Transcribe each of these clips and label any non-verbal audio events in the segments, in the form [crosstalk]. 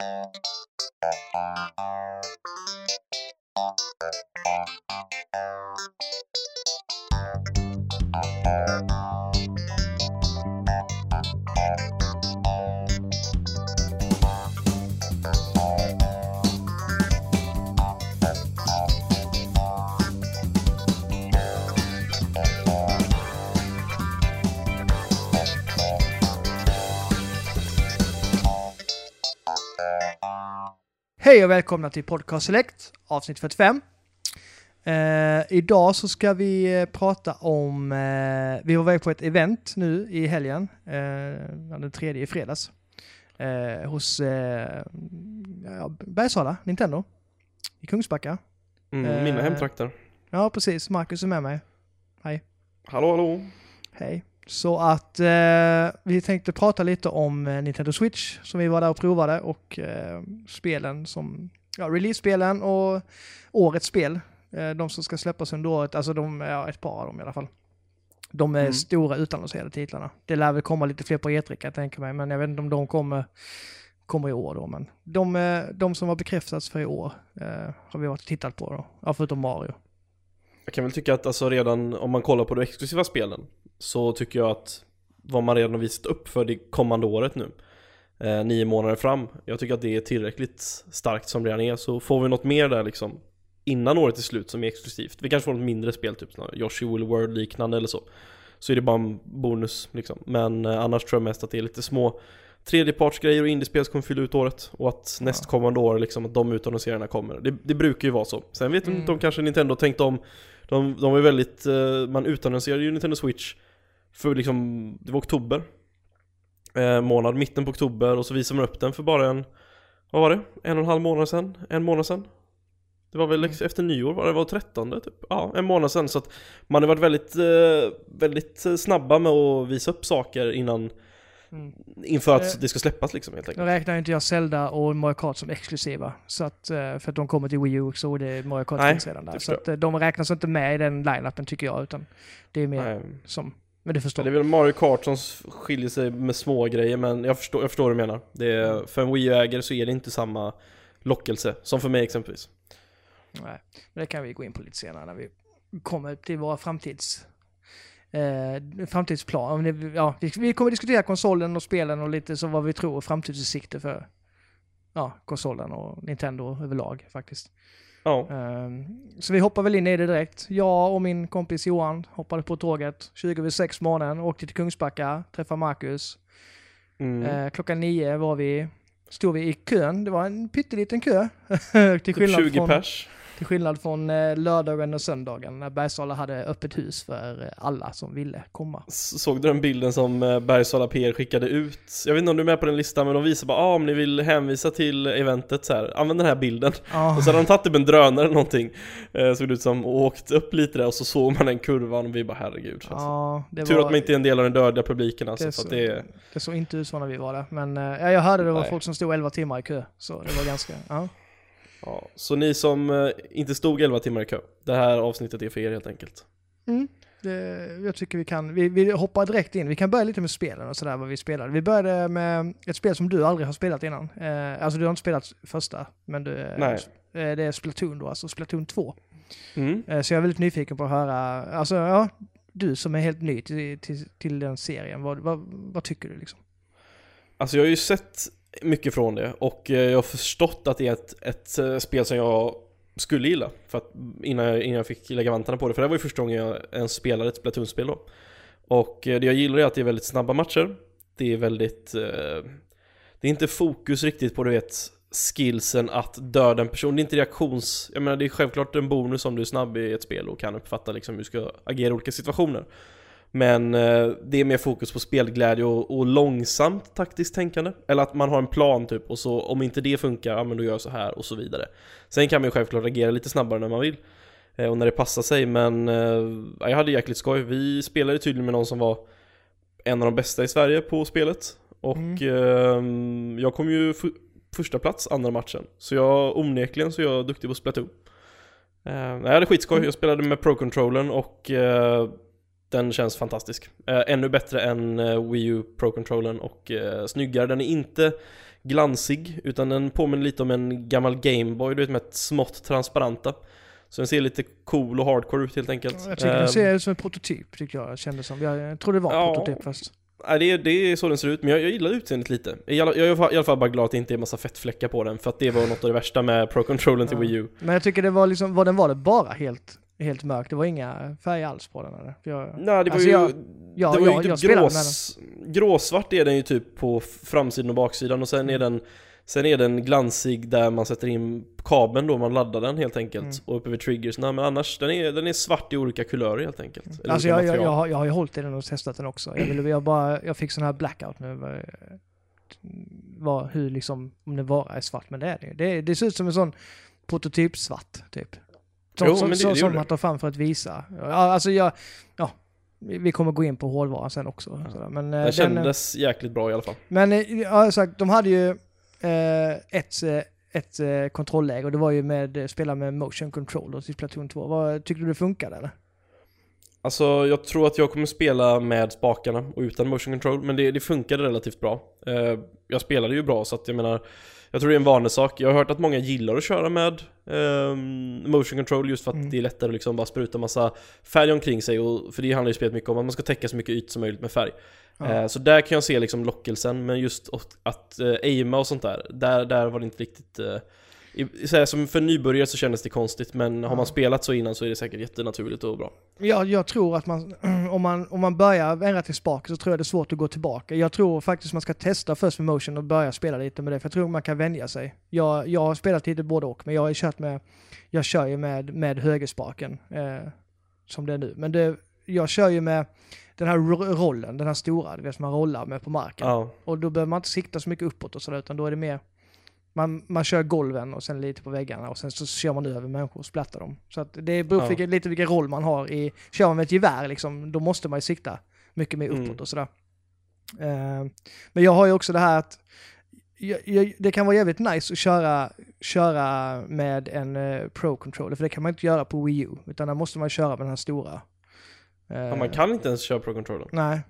Thank you. Hej och välkomna till Podcast Select, avsnitt 45. Eh, idag så ska vi eh, prata om, eh, vi var iväg på ett event nu i helgen, eh, den tredje i fredags, eh, hos eh, Bergsala, Nintendo, i Kungsbacka. Mm, mina Eh, hemtrakter. Ja, precis. Marcus är med mig. Hej. Hallå hallå. Hej. Så att eh, vi tänkte prata lite om eh, Nintendo Switch som vi var där och provade och eh, spelen som, ja, release-spelen och årets spel. Eh, de som ska släppas under året, alltså de, ja, ett par av dem i alla fall. De är Mm. stora utannonserade titlarna. Det lär väl komma lite fler på E3 kan jag tänka mig, men jag vet inte om de kommer, kommer i år då. Men de, eh, de som har bekräftats för i år eh, har vi varit och tittat på då. Ja, förutom Mario. Jag kan väl tycka att alltså redan om man kollar på de exklusiva spelen så tycker jag att vad man redan har visat upp för det kommande året nu eh, nio månader fram jag tycker att det är tillräckligt starkt som det redan är. Så får vi något mer där liksom innan året är slut som är exklusivt vi kanske får något mindre spel typ Yoshi Woolly World liknande eller så så är det bara en bonus liksom. Men eh, annars tror jag mest att det är lite små tredjepartsgrejer och indiespel som kommer fylla ut året och att nästkommande år liksom att de utannonserarna kommer. Det, det brukar ju vara så. Sen vet Mm. inte om kanske Nintendo har tänkt om de, de var väldigt, eh, man utannonserade ju Nintendo Switch för liksom, det var oktober eh, månad, mitten på oktober och så visade man upp den för bara en, vad var det? En och en halv månad sedan? En månad sedan? Det var väl ex- efter nyår, var det var 13 typ? Ja, en månad sedan så att man har varit väldigt, eh, väldigt eh, snabba med att visa upp saker innan Mm. Inför att Eh, det ska släppas liksom helt Nu enkelt räknar inte jag Zelda och Mario Kart som exklusiva. Så att, för att de kommer till Wii U så är det Mario Kart Nej, finns redan där. Så att de räknas inte med i den line-upen tycker jag. Utan det är mer Nej. som, men du förstår. Det är väl Mario Kart som skiljer sig med små grejer men jag förstår, jag förstår vad du menar. Det är, för en Wii U-ägare så är det inte samma lockelse som för mig exempelvis. Nej, men det kan vi gå in på lite senare när vi kommer till våra framtids... Eh, framtidsplan. Ja, vi, vi kommer diskutera konsolen och spelen och lite så vad vi tror framtidsutsikter för ja, konsolen och Nintendo överlag faktiskt. Ja, Ehm, Så vi hoppar väl in i det direkt. Jag och min kompis Johan hoppade på tåget 20 över 6 morgonen, åkte till Kungsbacka, träffade Marcus. mm. Eh, klockan nio var vi, stod vi i kön. Det var en pytteliten kö. [laughs] till, typ skillnad 20 från, pers. Till skillnad från eh, lördagen och söndagen när Bergsala hade öppet hus för alla som ville komma. Såg du den bilden som eh, Bergsala PR skickade ut? Jag vet inte om du är med på den listan men de visar bara ah, om ni vill hänvisa till eventet så här, använd den här bilden. Ja, Och så hade de tagit typ en drönare eller någonting. Eh, såg det ut som och åkt upp lite där och så såg man den kurvan och vi bara herregud. Alltså. ja, det Tur var, att man inte är en del av den dödliga publiken alltså. det, så, att det det såg inte ut så när vi var där. Men eh, ja, jag hörde det var Nej. folk som stod 11 timmar i kö. Så det var ganska, ja. Ja. Så ni som eh, inte stod 11 timmar i kö, det här avsnittet är för er helt enkelt. Mm. Det, jag tycker vi kan, vi, vi hoppar direkt in. Vi kan börja lite med spelen och sådär vad vi spelade. Vi började med ett spel som du aldrig har spelat innan. Eh, alltså du har inte spelat första, men du, eh, Nej. eh, det är Splatoon då, alltså Splatoon 2. Mm. Eh, så jag är väldigt nyfiken på att höra, alltså ja, du som är helt ny till, till, till den serien, vad, vad, vad tycker du liksom? Alltså jag har ju sett mycket från det. Och eh, jag har förstått att det är ett, ett eh, spel som jag skulle gilla för att innan jag, innan jag fick lägga vantarna på det. För det var ju första gången jag ens spelade ett Splatoon-spel då. Och eh, det jag gillar är att det är väldigt snabba matcher. Det är väldigt eh, det är inte fokus riktigt på du vet skillsen att döda en person, det är inte reaktions jag menar det är självklart en bonus om du är snabb i ett spel och kan uppfatta liksom hur du ska agera i olika situationer men eh, det är mer fokus på spelglädje och, och långsamt taktiskt tänkande. Eller att man har en plan typ och så om inte det funkar, ja men då gör jag så här och så vidare. Sen kan man ju självklart agera lite snabbare när man vill. Eh, och när det passar sig men eh, ja, jag hade jäkligt skoj. Vi spelade tydligen med någon som var en av de bästa i Sverige på spelet. Och eh, jag kom ju första plats andra matchen. Så jag onekligen så är jag duktig på Splatoon. Jag hade skitskoj, jag spelade med Pro-controllern och den känns fantastisk. Eh, ännu bättre än eh, Wii U Pro-controllern och eh, snyggare. Den är inte glansig, utan den påminner lite om en gammal Gameboy, du vet med smått transparenta. Så den ser lite cool och hardcore ut helt enkelt. Jag tycker den ser ut som en prototyp, tycker jag. Kändes som. Jag, jag tror det var en Ja. prototyp först. Nej, det, är, det är så den ser ut, men jag, jag gillar utseendet lite. Alla, jag är i alla fall bara glad att det inte är massa fettfläckar på den, för att det var något av det värsta med Pro-controllen till Ja. Wii U. Men jag tycker det var liksom, vad den var det bara helt, helt mörk. Det var inga färger alls på den eller? Jag, Nej, det var Alltså, ju... jag- ja, det var jag- ju jag typ grås, gråsvart är den ju typ på framsidan och baksidan och sen är den Sen är den glansig där man sätter in kabeln då man laddar den helt enkelt Mm. och uppe vid triggersna men annars den är, den är svart i olika kulörer helt enkelt. Eller alltså jag, jag, jag, har, jag har ju hållit i den och testat den också. Jag, ville, jag, bara, jag fick sån här blackout nu. Vad, hur liksom, om det bara är svart, men det är det ju. Det, det ser ut som en sån prototyp-svart, typ. Som, Jo, men det- som, det man tar fram för att visa. Ja, alltså jag, ja, vi kommer gå in på hårdvaran sen också. sådär. Men, eh, Den kändes jäkligt bra i alla fall. Men eh, ja, sagt, de hade ju eh, ett, eh, ett eh, kontrollläge och det var ju med eh, spela med motion controller i Splatoon 2. Vad, tyckte du det funkade eller? Alltså jag tror att jag kommer spela med spakarna och utan motion control Men det, det funkade relativt bra eh, Jag spelade ju bra så att jag menar Jag tror det är en vanesak Jag har hört att många gillar att köra med ehm, motion control just för att Mm. det är lättare att liksom bara spruta massa färg omkring sig och, För det handlar ju spelet mycket om att man ska täcka så mycket yt som möjligt med färg Ja. eh, Så där kan jag se liksom lockelsen men just att, att eh, aima och sånt där Där, där var det inte riktigt eh, i, så här, som för nybörjare så kändes det konstigt men har man spelat så innan så är det säkert jättenaturligt och bra Ja, jag tror att man, [clears throat] om man, om man börjar ändra till spak så tror jag det är svårt att gå tillbaka. Jag tror faktiskt man ska testa först med motion och börja spela lite med det, för jag tror man kan vänja sig. Jag, jag har spelat lite både och, men jag har kört med, jag kör ju med, med högerspaken, eh, som det är nu. Men det, jag kör ju med den här ro- rollen, den här stora, du vet som man rollar med på marken. Ja, Och då behöver man inte sikta så mycket uppåt och sådär, utan då är det mer man, man kör golven och sen lite på väggarna och sen så kör man över människor och splattar dem. Så att det beror på Ja. vilken, lite vilken roll man har i, kör man med ett gevär liksom, då måste man ju sikta mycket mer uppåt Mm. och sådär. Eh, men jag har ju också det här att jag, jag, det kan vara jävligt nice att köra, köra med en eh, Pro-controller, för det kan man inte göra på Wii U, utan där måste man köra med den här stora. Ja, Eh, man kan inte ens köra Pro-controller. Nej.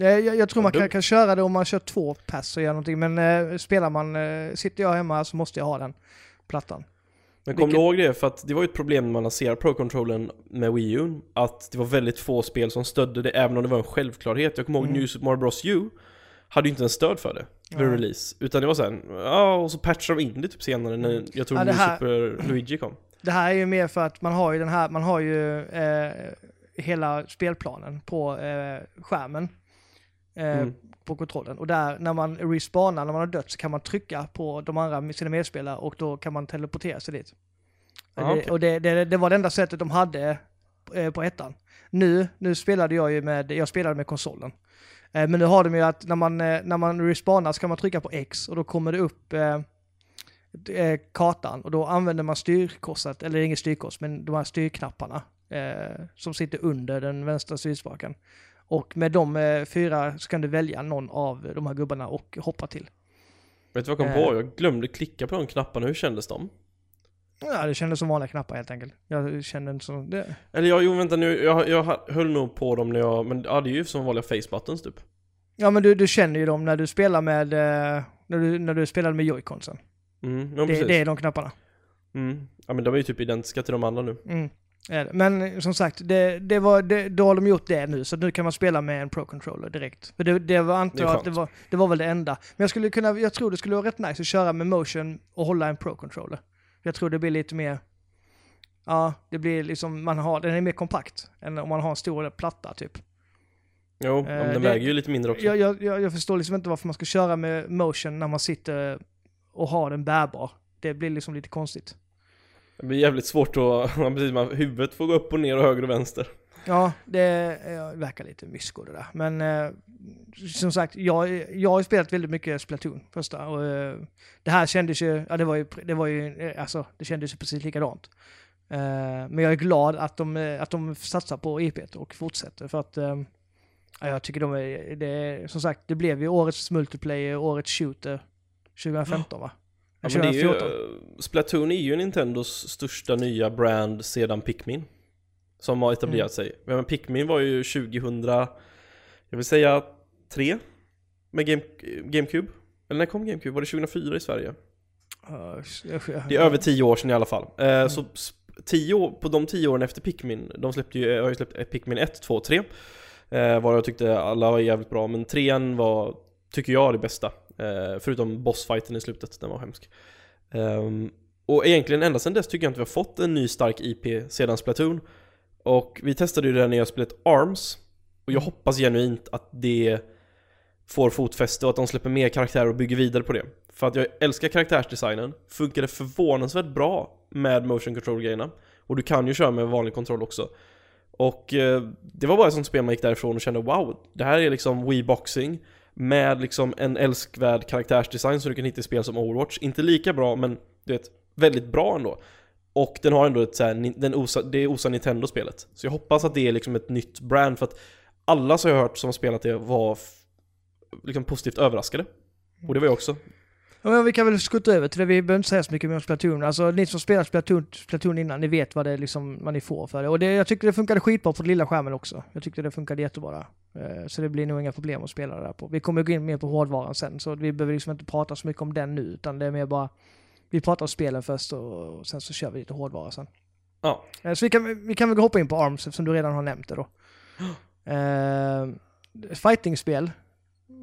Jag, jag, jag tror man kan, kan köra det om man kör två pass och gör någonting, men eh, spelar man, eh, sitter jag hemma så måste jag ha den plattan. Men kom Vilket- du ihåg det? För att det var ju ett problem när man lanserade Pro-controllen med Wii U Att det var väldigt få spel som stödde det, även om det var en självklarhet Jag kommer ihåg Mm. New Super Mario Bros U Hade ju inte en stöd för det vid Ja. release Utan det var sen, ja och så patchade de in det typ senare när jag tror Ja, det New här- Super Luigi kom Det här är ju mer för att man har ju den här, man har ju eh, hela spelplanen på eh, skärmen. Eh, Mm. På kontrollen. Och där, när man respawnar, när man har dött, så kan man trycka på de andra, sina medspelare och då kan man teleportera sig dit. Ah, det, okej. Och det, det, det var det enda sättet de hade eh, på ettan. Nu, nu spelade jag ju med, jag spelade med konsolen. Eh, men nu har de ju att när man, eh, när man respawnar så kan man trycka på X och då kommer det upp eh, eh, kartan och då använder man styrkorset, eller inget styrkors, men de här styrknapparna eh, som sitter under den vänstra styrspaken. Och med de eh, fyra så kan du välja någon av de här gubbarna och hoppa till. Vet du vad jag kom Eh. på? Jag glömde klicka på de knapparna, hur kändes de? Ja, det kändes som vanliga knappar helt enkelt. Jag kände inte som... Det, Eller ja, jo vänta nu, jag, jag höll nog på dem när jag, men ja det är ju som vanliga face buttons typ ja, men du, du känner ju dem när du spelar med... Eh, när, du, när du spelar med joyconsen. Mm, ja Det, det är de knapparna. mm. Ja men de är ju typ identiska till de andra nu Mm. Men eh, som sagt, det, det var, det, då har de gjort det nu, så nu kan man spela med en Pro-controller direkt. För det, det var, antar jag att det var, det var väl det enda. Men jag skulle kunna, jag tror det skulle vara rätt nice att köra med motion och hålla en Pro-controller. Jag tror det blir lite mer, ja, det blir liksom, man har, den är mer kompakt än om man har en stor platta typ. Jo, Eh, den det- väger ju lite mindre också Jag, jag, jag, jag förstår liksom inte varför man ska köra med motion när man sitter och har den bärbar. Det blir liksom lite konstigt. Det blir jävligt svårt att, [laughs] ja, precis, man, huvudet får gå upp och ner och höger och vänster Ja, det eh, verkar lite mysko det där. Men eh, som sagt, jag, jag har ju spelat väldigt mycket Splatoon första. Och, eh, det här kändes ju, ja det var ju, det var ju, eh, alltså det kändes ju precis likadant. Eh, men jag är glad att de, eh, att de satsar på IP och fortsätter för att eh, ja, jag tycker de är, det som sagt, det blev ju årets multiplayer, årets shooter 2015 va? Ja, men det är ju, 2014. Splatoon är ju Nintendos största nya brand sedan Pikmin Som har etablerat Mm. sig Men Pikmin var ju 2000 Jag vill säga 3 Med Game, GameCube Eller när kom GameCube? Var det 2004 i Sverige? Det är över tio år sedan i alla fall. Eh, Så s- tio på de tio åren efter Pikmin, de släppte ju, har ju släppt Pikmin 1, 2 och 3. Eh, var jag tyckte alla var jävligt bra, men trean var, tycker jag, det bästa. Eh, förutom bossfighten i slutet, den var hemsk. Ehm, och egentligen ända sedan dess tycker jag inte vi har fått en ny stark IP sedan Splatoon. Och vi testade ju det nya spelet ARMS. Och jag hoppas genuint att det får fotfäste och att de släpper mer karaktärer och bygger vidare på det. För att jag älskar karaktärsdesignen, funkade förvånansvärt bra med motion control-grejerna. Och du kan ju köra med vanlig kontroll också. Och eh, det var bara ett sånt spel man gick därifrån och kände wow, det här är liksom Wii-boxing med liksom en älskvärd karaktärsdesign som du kan hitta i spel som Overwatch. Inte lika bra, men du vet, väldigt bra ändå. Och den har ändå ett så här, den osa, det osa Nintendo-spelet. Så jag hoppas att det är liksom ett nytt brand, för att alla som jag har hört som har spelat det var liksom positivt överraskade. Och det var jag också. Ja, men vi kan väl skutta över till det, vi behöver inte säga så mycket mer om Splatoon. Alltså ni som spelat Splatoon, Splatoon innan, ni vet vad det är liksom, vad ni får för det. Och det, jag tyckte det funkade skitbra på den lilla skärmen också. Jag tyckte det funkade jättebra. Eh, Så det blir nog inga problem att spela det där på. Vi kommer gå in mer på hårdvaran sen, så vi behöver liksom inte prata så mycket om den nu, utan det är mer bara, vi pratar om spelen först och, och sen så kör vi lite hårdvara sen. Ja. Eh, Så vi kan, vi kan väl hoppa in på ARMS eftersom du redan har nämnt det då. Uh, [gasps] fightingspel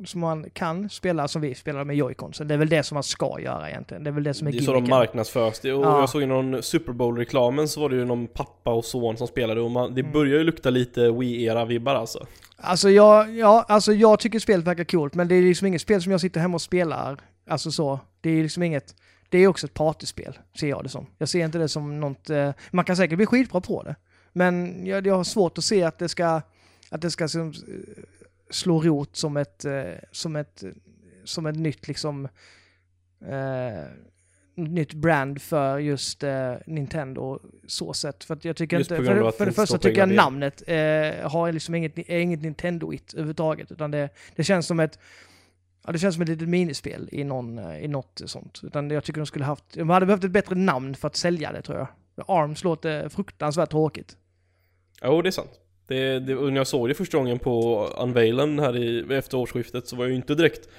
som man kan spela som vi spelar med joycons. Det är väl det som man ska göra egentligen. Det är väl det som är Det är så de marknadsförs det. Och Ja. jag såg ju någon Super Bowl-reklamen så var det ju någon pappa och son som spelade och man, det Mm. börjar ju lukta lite Wii-era-vibbar alltså. Alltså jag, ja, alltså jag tycker spelet verkar coolt, men det är liksom inget spel som jag sitter hemma och spelar. Alltså så. Det är liksom inget... Det är också ett partyspel, ser jag det som. Jag ser inte det som något... Eh, man kan säkert bli skitbra på det. Men jag, jag har svårt att se att det ska... Att det ska som, eh, slå rot som ett... Eh, som ett... Som ett nytt liksom... Eh, nytt brand för just eh, Nintendo så sett. För att jag tycker Just inte... För, det- för det första tycker jag namnet eh, har liksom inget, är inget Nintendo-igt överhuvudtaget. Utan det, det känns som ett... Ja, det känns som ett litet minispel i, någon, eh, i något sånt. Utan jag tycker de skulle haft... De hade behövt ett bättre namn för att sälja det tror jag. Arms låter fruktansvärt tråkigt. Jo, det är sant. Det, det, när jag såg det första gången på Unveilen här i, efter årsskiftet så var jag ju inte direkt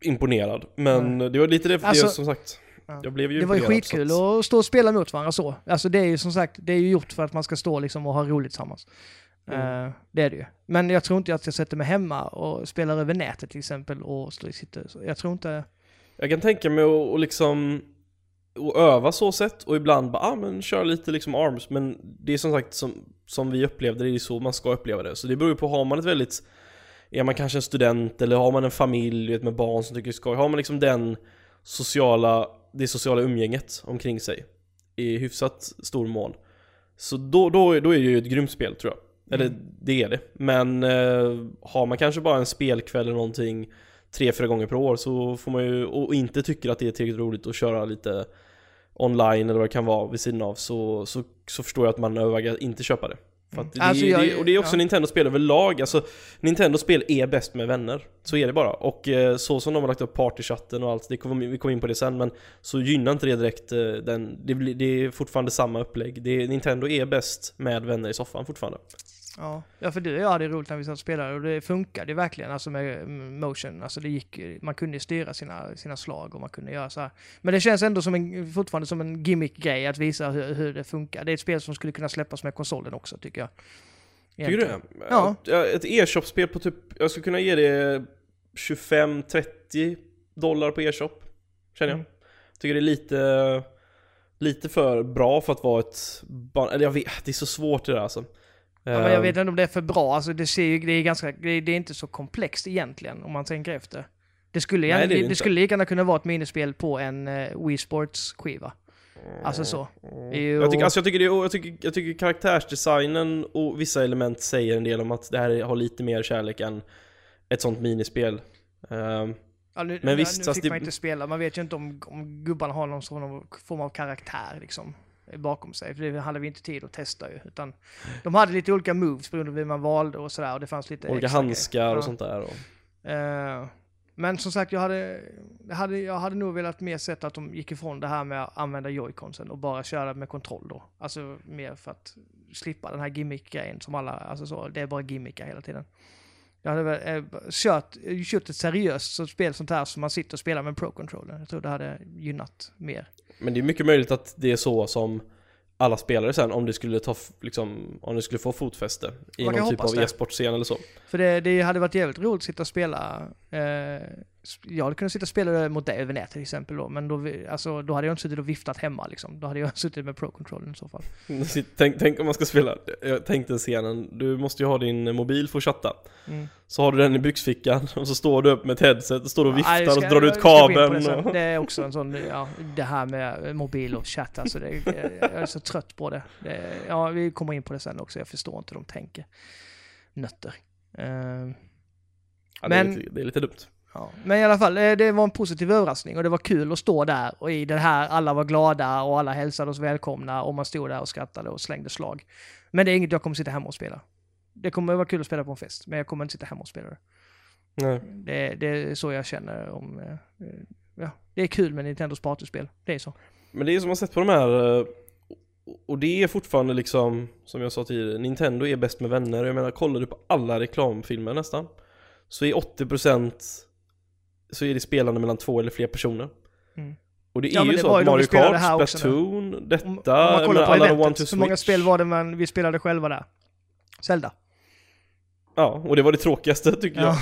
imponerad. Men det var lite det, för Alltså- det som sagt. Ja. Jag blev ju Det var ju skitkul att- att stå och spela mot varandra så. Alltså det är ju som sagt, det är ju gjort för att man ska stå liksom och ha roligt tillsammans. Mm. Eh, det är det ju. Men jag tror inte att jag sätter mig hemma och spelar över nätet till exempel och står- sitter... så. Jag tror inte... Jag kan tänka mig att liksom att öva så sett och ibland bara, ah, men köra lite liksom arms. Men det är som sagt som, som vi upplevde det, det är så man ska uppleva det. Så det beror ju på, har man ett väldigt är man kanske en student eller har man en familj vet, med barn som tycker det är skoj, har man liksom den sociala, det sociala umgänget omkring sig i hyfsat stor mån så då, då, då är det ju ett grymt spel tror jag. Eller Mm. det är det. Men eh, har man kanske bara en spelkväll eller någonting tre, fyra gånger per år så får man ju, och inte tycker att det är tillräckligt roligt att köra lite online eller vad det kan vara vid sidan av så, så, så förstår jag att man överväger att inte köpa det. Att det, Mm. Alltså, jag- det, och det är också ja. Nintendo-spel överlag, alltså Nintendo-spel är bäst med vänner. Så är det bara. Och eh, så som de har lagt upp partychatten och allt, det kommer, vi kommer in på det sen, men så gynnar inte det direkt eh, den, det, det är fortfarande samma upplägg. Det, Nintendo är bäst med vänner i soffan fortfarande. Ja, ja för du och jag hade roligt när vi satt och spelade och det funkade verkligen alltså med mm, motion. Alltså det gick, man kunde styra sina, sina slag och man kunde göra så här. Men det känns ändå som en, fortfarande som en gimmick-grej att visa hur, hur det funkar. Det är ett spel som skulle kunna släppas med konsolen också tycker jag. Tycker du Egentligen. det? Ja. Ett- e-shop-spel på typ, jag skulle kunna ge det 25-30 dollar på e-shop. Känner jag. Mm. Tycker det är lite, lite för bra för att vara ett eller jag vet, det är så svårt det där alltså. Ja, men jag Ehm, vet inte om det är för bra. Alltså det, ser ju, det, är ganska, det, är- inte så komplext egentligen om man tänker efter. Det skulle, Nej, det det det, skulle lika gärna kunna vara ett minispel på en uh, Wii Sports-skiva. Alltså så. Jag tycker, alltså jag, tycker det, jag, tycker, jag tycker karaktärsdesignen och vissa element säger en del om att det här har lite mer kärlek än ett sånt minispel. Ehm, Ja, nu, Men visst, nu fick det- man inte spela. Man vet ju inte om, om gubbarna har någon form av karaktär liksom bakom sig. För det hade vi inte tid att testa ju. Utan de hade lite olika moves beroende på vem man valde och sådär. Och det fanns lite olika handskar och Ja. sånt där. Och, Eh, men som sagt, jag hade, jag, hade, jag hade nog velat mer sett att de gick ifrån det här med att använda joyconsen och bara köra med kontroll då. Alltså mer för att slippa den här gimmick-grejen som alla, alltså så, det är bara gimmickar hela tiden. Jag hade väl eh, kört, kört ett seriöst spel sånt här som man sitter och spelar med Pro-controller. Jag tror det hade gynnat mer. Men det är mycket möjligt att det är så som alla spelare sen om det skulle ta, liksom, om det skulle få fotfäste i Man någon typ av e-sportscen eller så. För det, det hade varit jävligt roligt att sitta och spela. Eh, jag hade kunnat sitta och spela mot dig över nätet till exempel då, men då, alltså, då hade jag inte suttit och viftat hemma liksom. Då hade jag [laughs] suttit med Pro-controllen i så fall. [laughs] Tänk, tänk om man ska spela, jag tänkte scenen, du måste ju ha din mobil för att chatta. Mm. Så har du den i byxfickan [laughs] och så står du upp med ett headset och står och viftar Nej, det och ska- drar ut ska kabeln. Och... det är också en sån, ja, det här med mobil och chatt alltså. Det, jag är så trött på det. det. Ja, vi kommer in på det sen också. Jag förstår inte hur de tänker. Nötter. Eh, Ja, det, är Men- lite, det är lite dumt. Ja, men i alla fall, eh, det var en positiv överraskning och det var kul att stå där och i det här, alla var glada och alla hälsade oss välkomna och man stod där och skrattade och slängde slag. Men det är inget jag kommer sitta hemma och spela. Det kommer vara kul att spela på en fest, men jag kommer inte sitta hemma och spela det. Nej. Det, det är så jag känner om... eh, Ja, det är kul med Nintendos partyspel. Det är så. Men det är som man sett på de här eh, och det är fortfarande liksom, som jag sa tidigare, Nintendo är bäst med vänner. Jag menar, kollar du på alla reklamfilmer nästan, så är 80% så är det spelande mellan två eller fler personer. Mm. Och det är Ja, men ju det så att Mario Kart, Splatoon, detta, Om, om man kollar på alla de One to eventet, hur många spel var det man, vi spelade själva där? Zelda. Ja, och det var det tråkigaste tycker jag.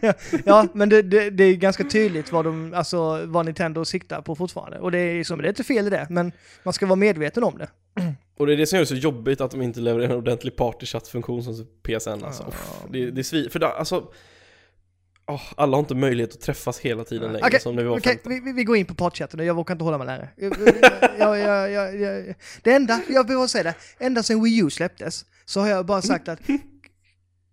Ja, [laughs] ja men det, det, det är ganska tydligt vad, de, alltså, vad Nintendo siktar på fortfarande. Och det är, som, det är inte fel i det, men man ska vara medveten om det. [clears throat] Och det är det som gör det så jobbigt att de inte levererar en ordentlig partychatt-funktion som PSN alltså. Ja. Uff, det, det är svi- för det, alltså åh, alla har inte möjlighet att träffas hela tiden längre Okej, som när vi var 15. vi, vi- vi går in på partychatten nu. Jag vågar inte hålla mig längre. Jag, jag, jag, jag, jag, det enda, jag behöver säga det, ända sedan Wii U släpptes så har jag bara sagt att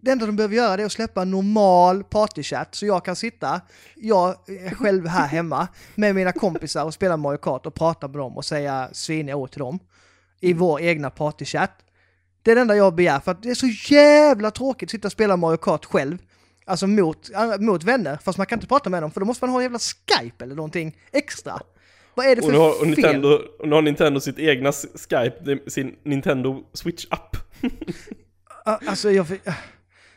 det enda de behöver göra det är att släppa en normal partychatt så jag kan sitta, jag själv här hemma med mina kompisar och spela Mario Kart och prata med dem och säga sviniga ord till dem i vår egna partychatt. Det är det enda jag begär för att det är så jävla tråkigt att sitta och spela Mario Kart själv. Alltså mot, äh, mot vänner, fast man kan inte prata med dem för då måste man ha en jävla Skype eller någonting extra. Vad är det Och för nu har, och fel? Nintendo, och nu har Nintendo sitt egna Skype, sin Nintendo Switch-app. [laughs] Alltså jag...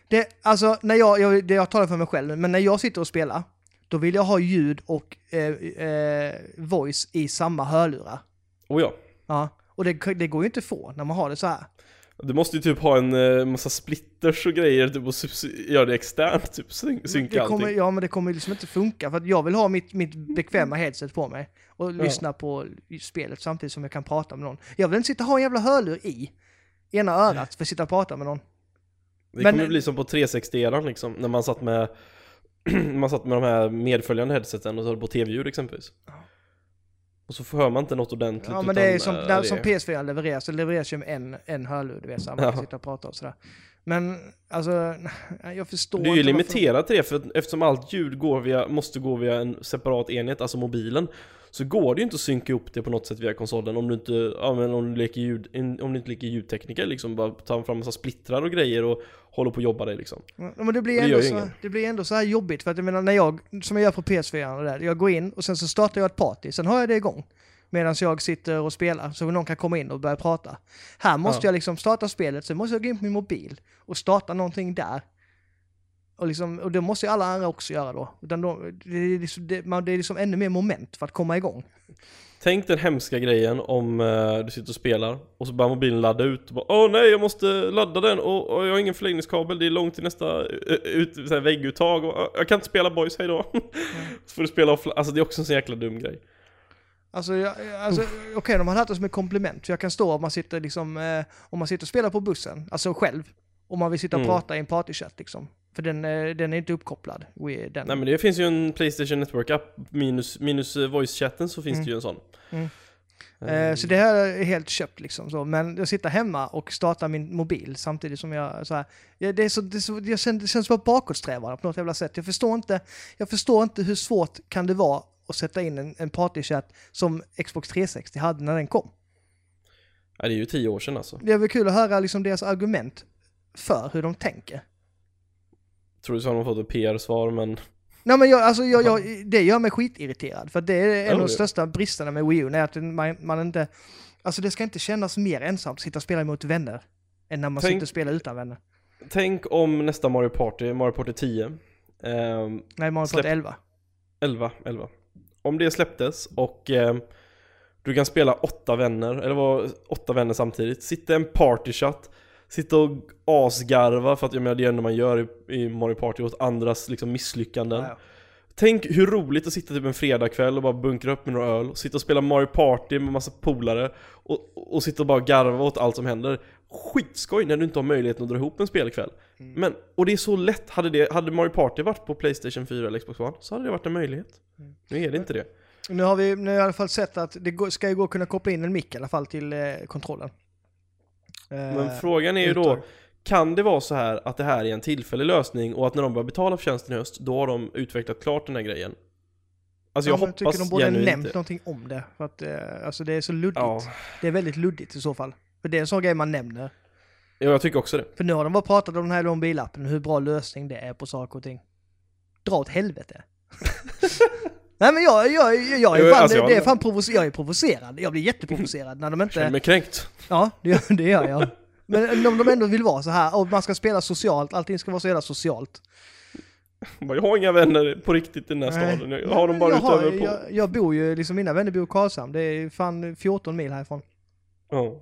Det, alltså när jag, jag, det jag talar för mig själv men när jag sitter och spelar, då vill jag ha ljud och eh, eh, voice i samma hörlurar. Och ja, Ja, och det, det går ju inte att få när man har det så här. Du måste ju typ ha en eh, massa splitters och grejer typ och göra det externt, typ syn- synka det kommer, allting. ja, men det kommer liksom inte funka för att jag vill ha mitt, mitt bekväma headset på mig och lyssna på spelet samtidigt som jag kan prata med någon. Jag vill inte sitta och ha en jävla hörlur i ena örat för att sitta och prata med någon. Det men- kommer bli som på 360-eran liksom, när man satt med [clears throat] man satt med de här medföljande headseten och så på tv-ljud exempelvis. Och så hör man inte något ordentligt Ja men det är som, eh, det som är- PS4 levereras, så levereras ju med en, en hörlur, du vet, så man kan sitta och prata och sådär. Men alltså, [laughs] jag förstår Det är ju inte limiterat till det, för eftersom allt ljud går via, måste gå via en separat enhet, alltså mobilen, så går det ju inte att synka ihop det på något sätt via konsolen om du inte, ja men om du leker ljud, om du inte leker ljudtekniker liksom, bara tar fram massa splittrar och grejer och håller på att jobba det liksom. Ja, men det blir, det ändå så, ingen. det blir ändå så här jobbigt för att jag menar när jag, som jag gör på PS4 och där, jag går in och sen så startar jag ett party, sen har jag det igång. Medan jag sitter och spelar, så någon kan komma in och börja prata. Här måste Ja. jag liksom starta spelet, sen måste jag gå in på min mobil och starta någonting där. Och, liksom, och det måste ju alla andra också göra då. Utan då det, är liksom, det, man, det är liksom ännu mer moment för att komma igång. Tänk den hemska grejen om eh, du sitter och spelar och så börjar mobilen ladda ut och bara Åh nej jag måste ladda den och, och jag har ingen förlängningskabel, det är långt till nästa eh, ut, så här, vägguttag och "Ah, jag kan inte spela boys, hejdå. [laughs] så får du spela offline, alltså det är också en så jäkla dum grej. Alltså, jag, alltså okej, de har haft det som ett komplement. För jag kan stå om man sitter liksom, eh, om man sitter och spelar på bussen, alltså själv. Om man vill sitta och Mm. prata i en partychatt liksom. För den, eh, den är inte uppkopplad. Den. Nej men det finns ju en Playstation Network-app, minus, minus eh, voice-chatten så finns Mm. det ju en sån. Mm. Eh, så det här är helt köpt liksom så. Men jag sitter hemma och startar min mobil samtidigt som jag så här. Det, är så, det, är så, jag känner, det känns som bakåtsträvande på något jävla sätt. Jag förstår inte, jag förstår inte hur svårt kan det vara att sätta in en, en partychatt som Xbox 360 hade när den kom. ja, det är ju tio år sedan alltså. Det är väl kul att höra liksom deras argument för hur de tänker. Tror du så har de fått ett PR-svar men Nej men jag, alltså jag, jag, det gör mig skitirriterad för det är en av de största bristerna med Wii U, är att man, man inte, alltså det ska inte kännas mer ensamt att sitta och spela mot vänner än när man Tänk- sitter och spelar utan vänner. tänk om nästa Mario Party, Mario Party 10, ehm, Nej, Mario Släpp- Kart 11. 11, 11. Om det släpptes och ehm, du kan spela åtta vänner, eller var åtta vänner samtidigt, sitta en partychatt, sitta och asgarva för att jag menar det är det man gör i, i Mario Party åt andras liksom misslyckanden. Ja, ja. Tänk hur roligt att sitta typ en fredagkväll och bara bunkra upp med några öl och sitta och spela Mario Party med massa polare och, och sitta och bara garva åt allt som händer. Skitskoj när du inte har möjligheten att dra ihop en spelkväll. Mm. Men, och det är så lätt, hade, det, hade Mario Party varit på Playstation 4 eller Xbox One så hade det varit en möjlighet. Mm. Nu är det inte det. Nu har vi nu har i alla fall sett att det ska ju gå att kunna koppla in en mick i alla fall till eh, kontrollen. Eh, Men frågan är ju då, kan det vara så här att det här är en tillfällig lösning och att när de börjar betala för tjänsten i höst, då har de utvecklat klart den här grejen? Alltså jag Ja, hoppas tycker de borde nämnt det. någonting om det. För att eh, alltså det är så luddigt. Ja, Det är väldigt luddigt i så fall. För det är en sån grej man nämner. ja, jag tycker också det. För nu har de bara pratat om den här lång bilappen, hur bra lösning det är på saker och ting. Dra åt helvete. [laughs] Nej men jag, jag, jag, jag är fan, alltså, jag- det är fan provocer- jag är provocerad. Jag blir jätteprovocerad när de Jag känner inte... mig kränkt. Ja, det gör, det gör jag. Men om de ändå vill vara så här, och man ska spela socialt, allting ska vara så jävla socialt. Jag har inga vänner på riktigt i den här staden. Jag har dem bara jag, har- utöver på. jag, jag bor ju, liksom mina vänner bor i Karlshamn, det är fan 14 mil härifrån. Ja.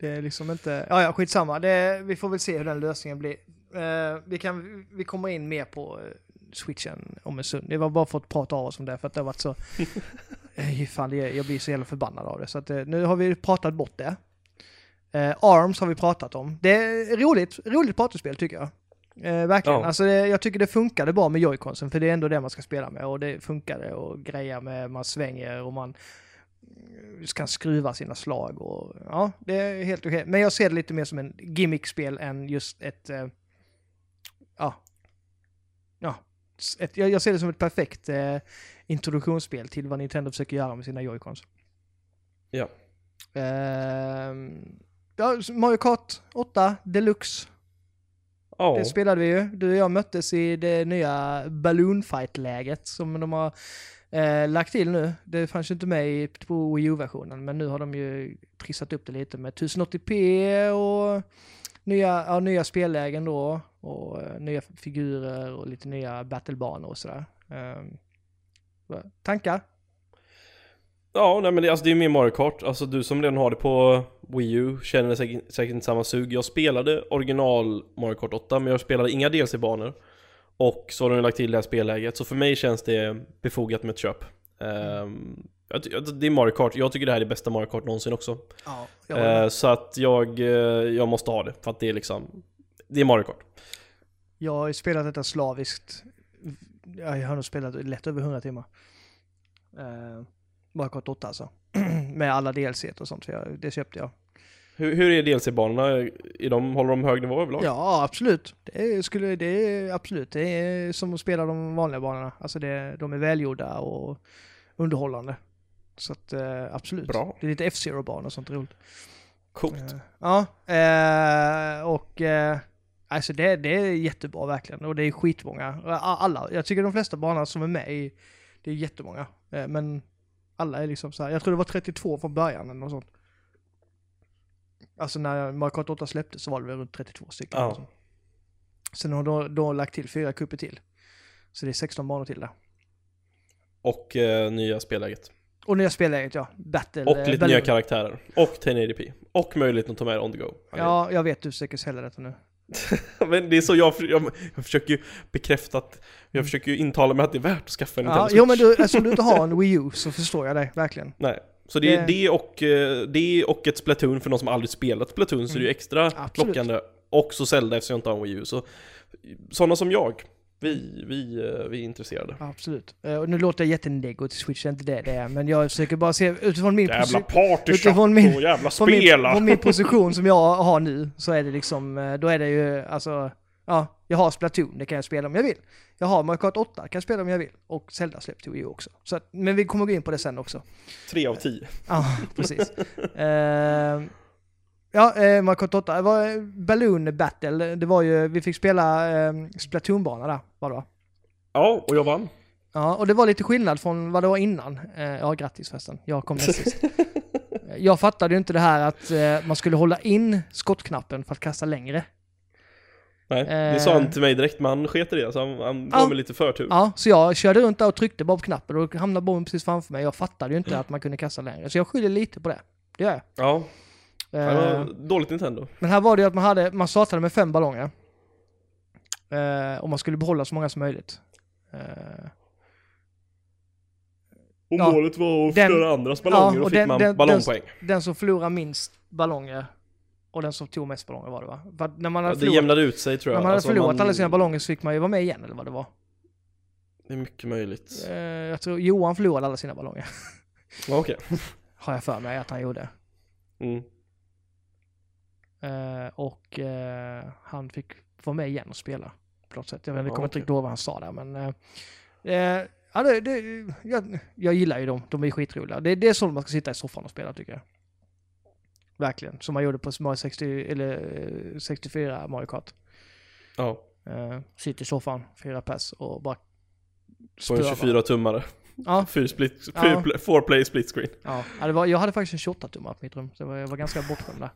Det är liksom inte, ja ja skitsamma, det, vi får väl se hur den lösningen blir. Eh, vi, kan, vi kommer in mer på eh, switchen om en stund. Det var bara för att prata av oss om det för att det har varit så... [laughs] Eh, fan, jag blir så jävla förbannad av det. Så att, eh, nu har vi pratat bort det. Eh, Arms har vi pratat om. Det är roligt, roligt partyspel tycker jag. Eh, verkligen. Ja. Alltså, det, jag tycker det funkade bra med joyconsen för det är ändå det man ska spela med och det funkade och greja med, man svänger och man mm, kan skruva sina slag och ja, det är helt okej. Men jag ser det lite mer som en gimmickspel än just ett, eh, ja, ett, jag, ser det som ett perfekt eh, introduktionsspel till vad Nintendo försöker göra med sina joycons. Ja. Ehm, ja, Mario Kart 8 Deluxe, Ja. det spelade vi ju. Du och jag möttes i det nya Balloon Fight-läget som de har eh, lagt till nu. Det fanns ju inte med i, på Wii U-versionen, men nu har de ju trissat upp det lite med 1080p och nya, ja, nya spellägen då och eh, nya figurer och lite nya battlebanor och sådär. Vad- tankar? Ja, nej men det, alltså det är mer Mario Kart. Alltså du som redan har det på Wii U känner säkert, säkert inte samma sug. Jag spelade original Mario Kart 8, men jag spelade inga DLC-banor. Och så har de lagt till det här spelläget, så för mig känns det befogat med ett köp. Jag- det är Mario Kart, jag tycker det här är det bästa Mario Kart någonsin också. Ja, Eh, så att jag, eh, jag måste ha det, för att det är liksom, det är Mario Kart. Jag har ju spelat detta slaviskt. Ja, Jag har nog spelat lätt över 100 timmar. Uh, Mario Kart 8 alltså. [clears throat] Med alla DLC och sånt, för jag, det köpte jag. Hur, hur är DLC-banorna? Är de, håller de hög nivå överlag? Ja, absolut. Det är, skulle, det är absolut. Det är som att spela de vanliga banorna. Alltså det, de är välgjorda och underhållande. Så att eh, absolut. Bra. Det är lite F-Zero-banor och sånt roligt. Coolt. Eh, Ja, eh, och eh, alltså det, det är jättebra verkligen. Och det är skitmånga. Alla, jag tycker de flesta banor som är med i, det är jättemånga. Eh, men alla är liksom så här, jag tror det var 32 från början eller något sånt. Alltså när Mario Kart 8 släpptes så var det väl runt 32 stycken. Ja. så. Sen har de då lagt till fyra kupper till. Så det är 16 banor till där. Och eh, nya spelläget. Och nya spelläget ja, Battle. Och eh, lite Balloon. nya karaktärer. Och 1080p. Och möjligheten att ta med on the go. Ja, jag vet du försöker sälja detta nu. [laughs] Men det är så jag, jag, jag försöker ju bekräfta att, jag försöker ju intala mig att det är värt att skaffa en Nintendo Ja, Switch. jo men du, eftersom du inte har en Wii U [laughs] så förstår jag dig, verkligen. Nej. Så det är Det- det och, eh, det och ett Splatoon för någon som aldrig spelat Splatoon så det är ju extra Mm. Absolut. lockande. Och så Zelda eftersom jag inte har en Wii U. Så sådana som jag, vi, vi, eh, vi är intresserade. Absolut. Eh, Och nu låter jag jättenego till Switch, det är inte det det är, men jag försöker bara se utifrån min, Jävla posi- partychatt utifrån min- och jävla från min, spela! från min position som jag har nu, så är det liksom, eh, då är det ju alltså, ja, jag har Splatoon, det kan jag spela om jag vill. Jag har Mario Kart 8, kan jag spela om jag vill. Och Zelda släppt till Wii också. Så att, men vi kommer gå in på det sen också. Tre av tio. Ja, precis. [laughs] Eh, ja, eh, Mario Kart 8, det var eh, Balloon Battle, det var ju, vi fick spela eh, Splatoon-bana där, var det va? Ja, och jag vann. Ja, och det var lite skillnad från vad det var innan. Eh, ja, grattis förresten. Jag kom näst sist. [laughs] Jag fattade ju inte det här att eh, man skulle hålla in skottknappen för att kasta längre. Nej, det Eh. sa han till mig direkt, men han sket i det, så han, han Ja. gav mig lite förtur. Ja, så jag körde runt där och tryckte bara på knappen och då hamnade bomben precis framför mig. Jag fattade ju inte att man kunde kasta längre. Så jag skyller lite på det. Det gör jag. Ja, Eh, dåligt Nintendo. Men här var det ju att man hade, man startade med fem ballonger. Eh, och man skulle behålla så många som möjligt. Eh, Och Ja, målet var att den- förstöra andras ballonger ja, och och fick den- man den- ballongpoäng. den som förlorar minst ballonger och den som tog mest ballonger var det va? För när man hade, Ja, det förlorat, jämnade ut sig tror när jag. man hade Alltså, förlorat man- alla sina ballonger så fick man ju vara med igen eller vad det var. Det är mycket möjligt. Eh, jag tror Johan förlorade alla sina ballonger. Okej. [laughs] Har jag för mig att han gjorde. Mm. Eh, och eh, han fick vara med igen och spela. På något sätt. Jag, vet, jag Ja, kommer inte riktigt ihåg vad han sa där men... Eh, ja, det, det, jag, jag gillar ju dem. De är skitroliga. Det, det är så man ska sitta i soffan och spela tycker jag. Verkligen. Som man gjorde på Mario 60, eller eh, 64 Mario Kart. Ja, Uh, sitter i soffan, fyra pers och bara på en spöar 24 tummare. Ja, [laughs] Fyra split, Ja. fyra pl- four play split screen. ja. ja var, jag hade faktiskt en 28-tummare på mitt rum. Så jag var, jag var ganska bortskämd där.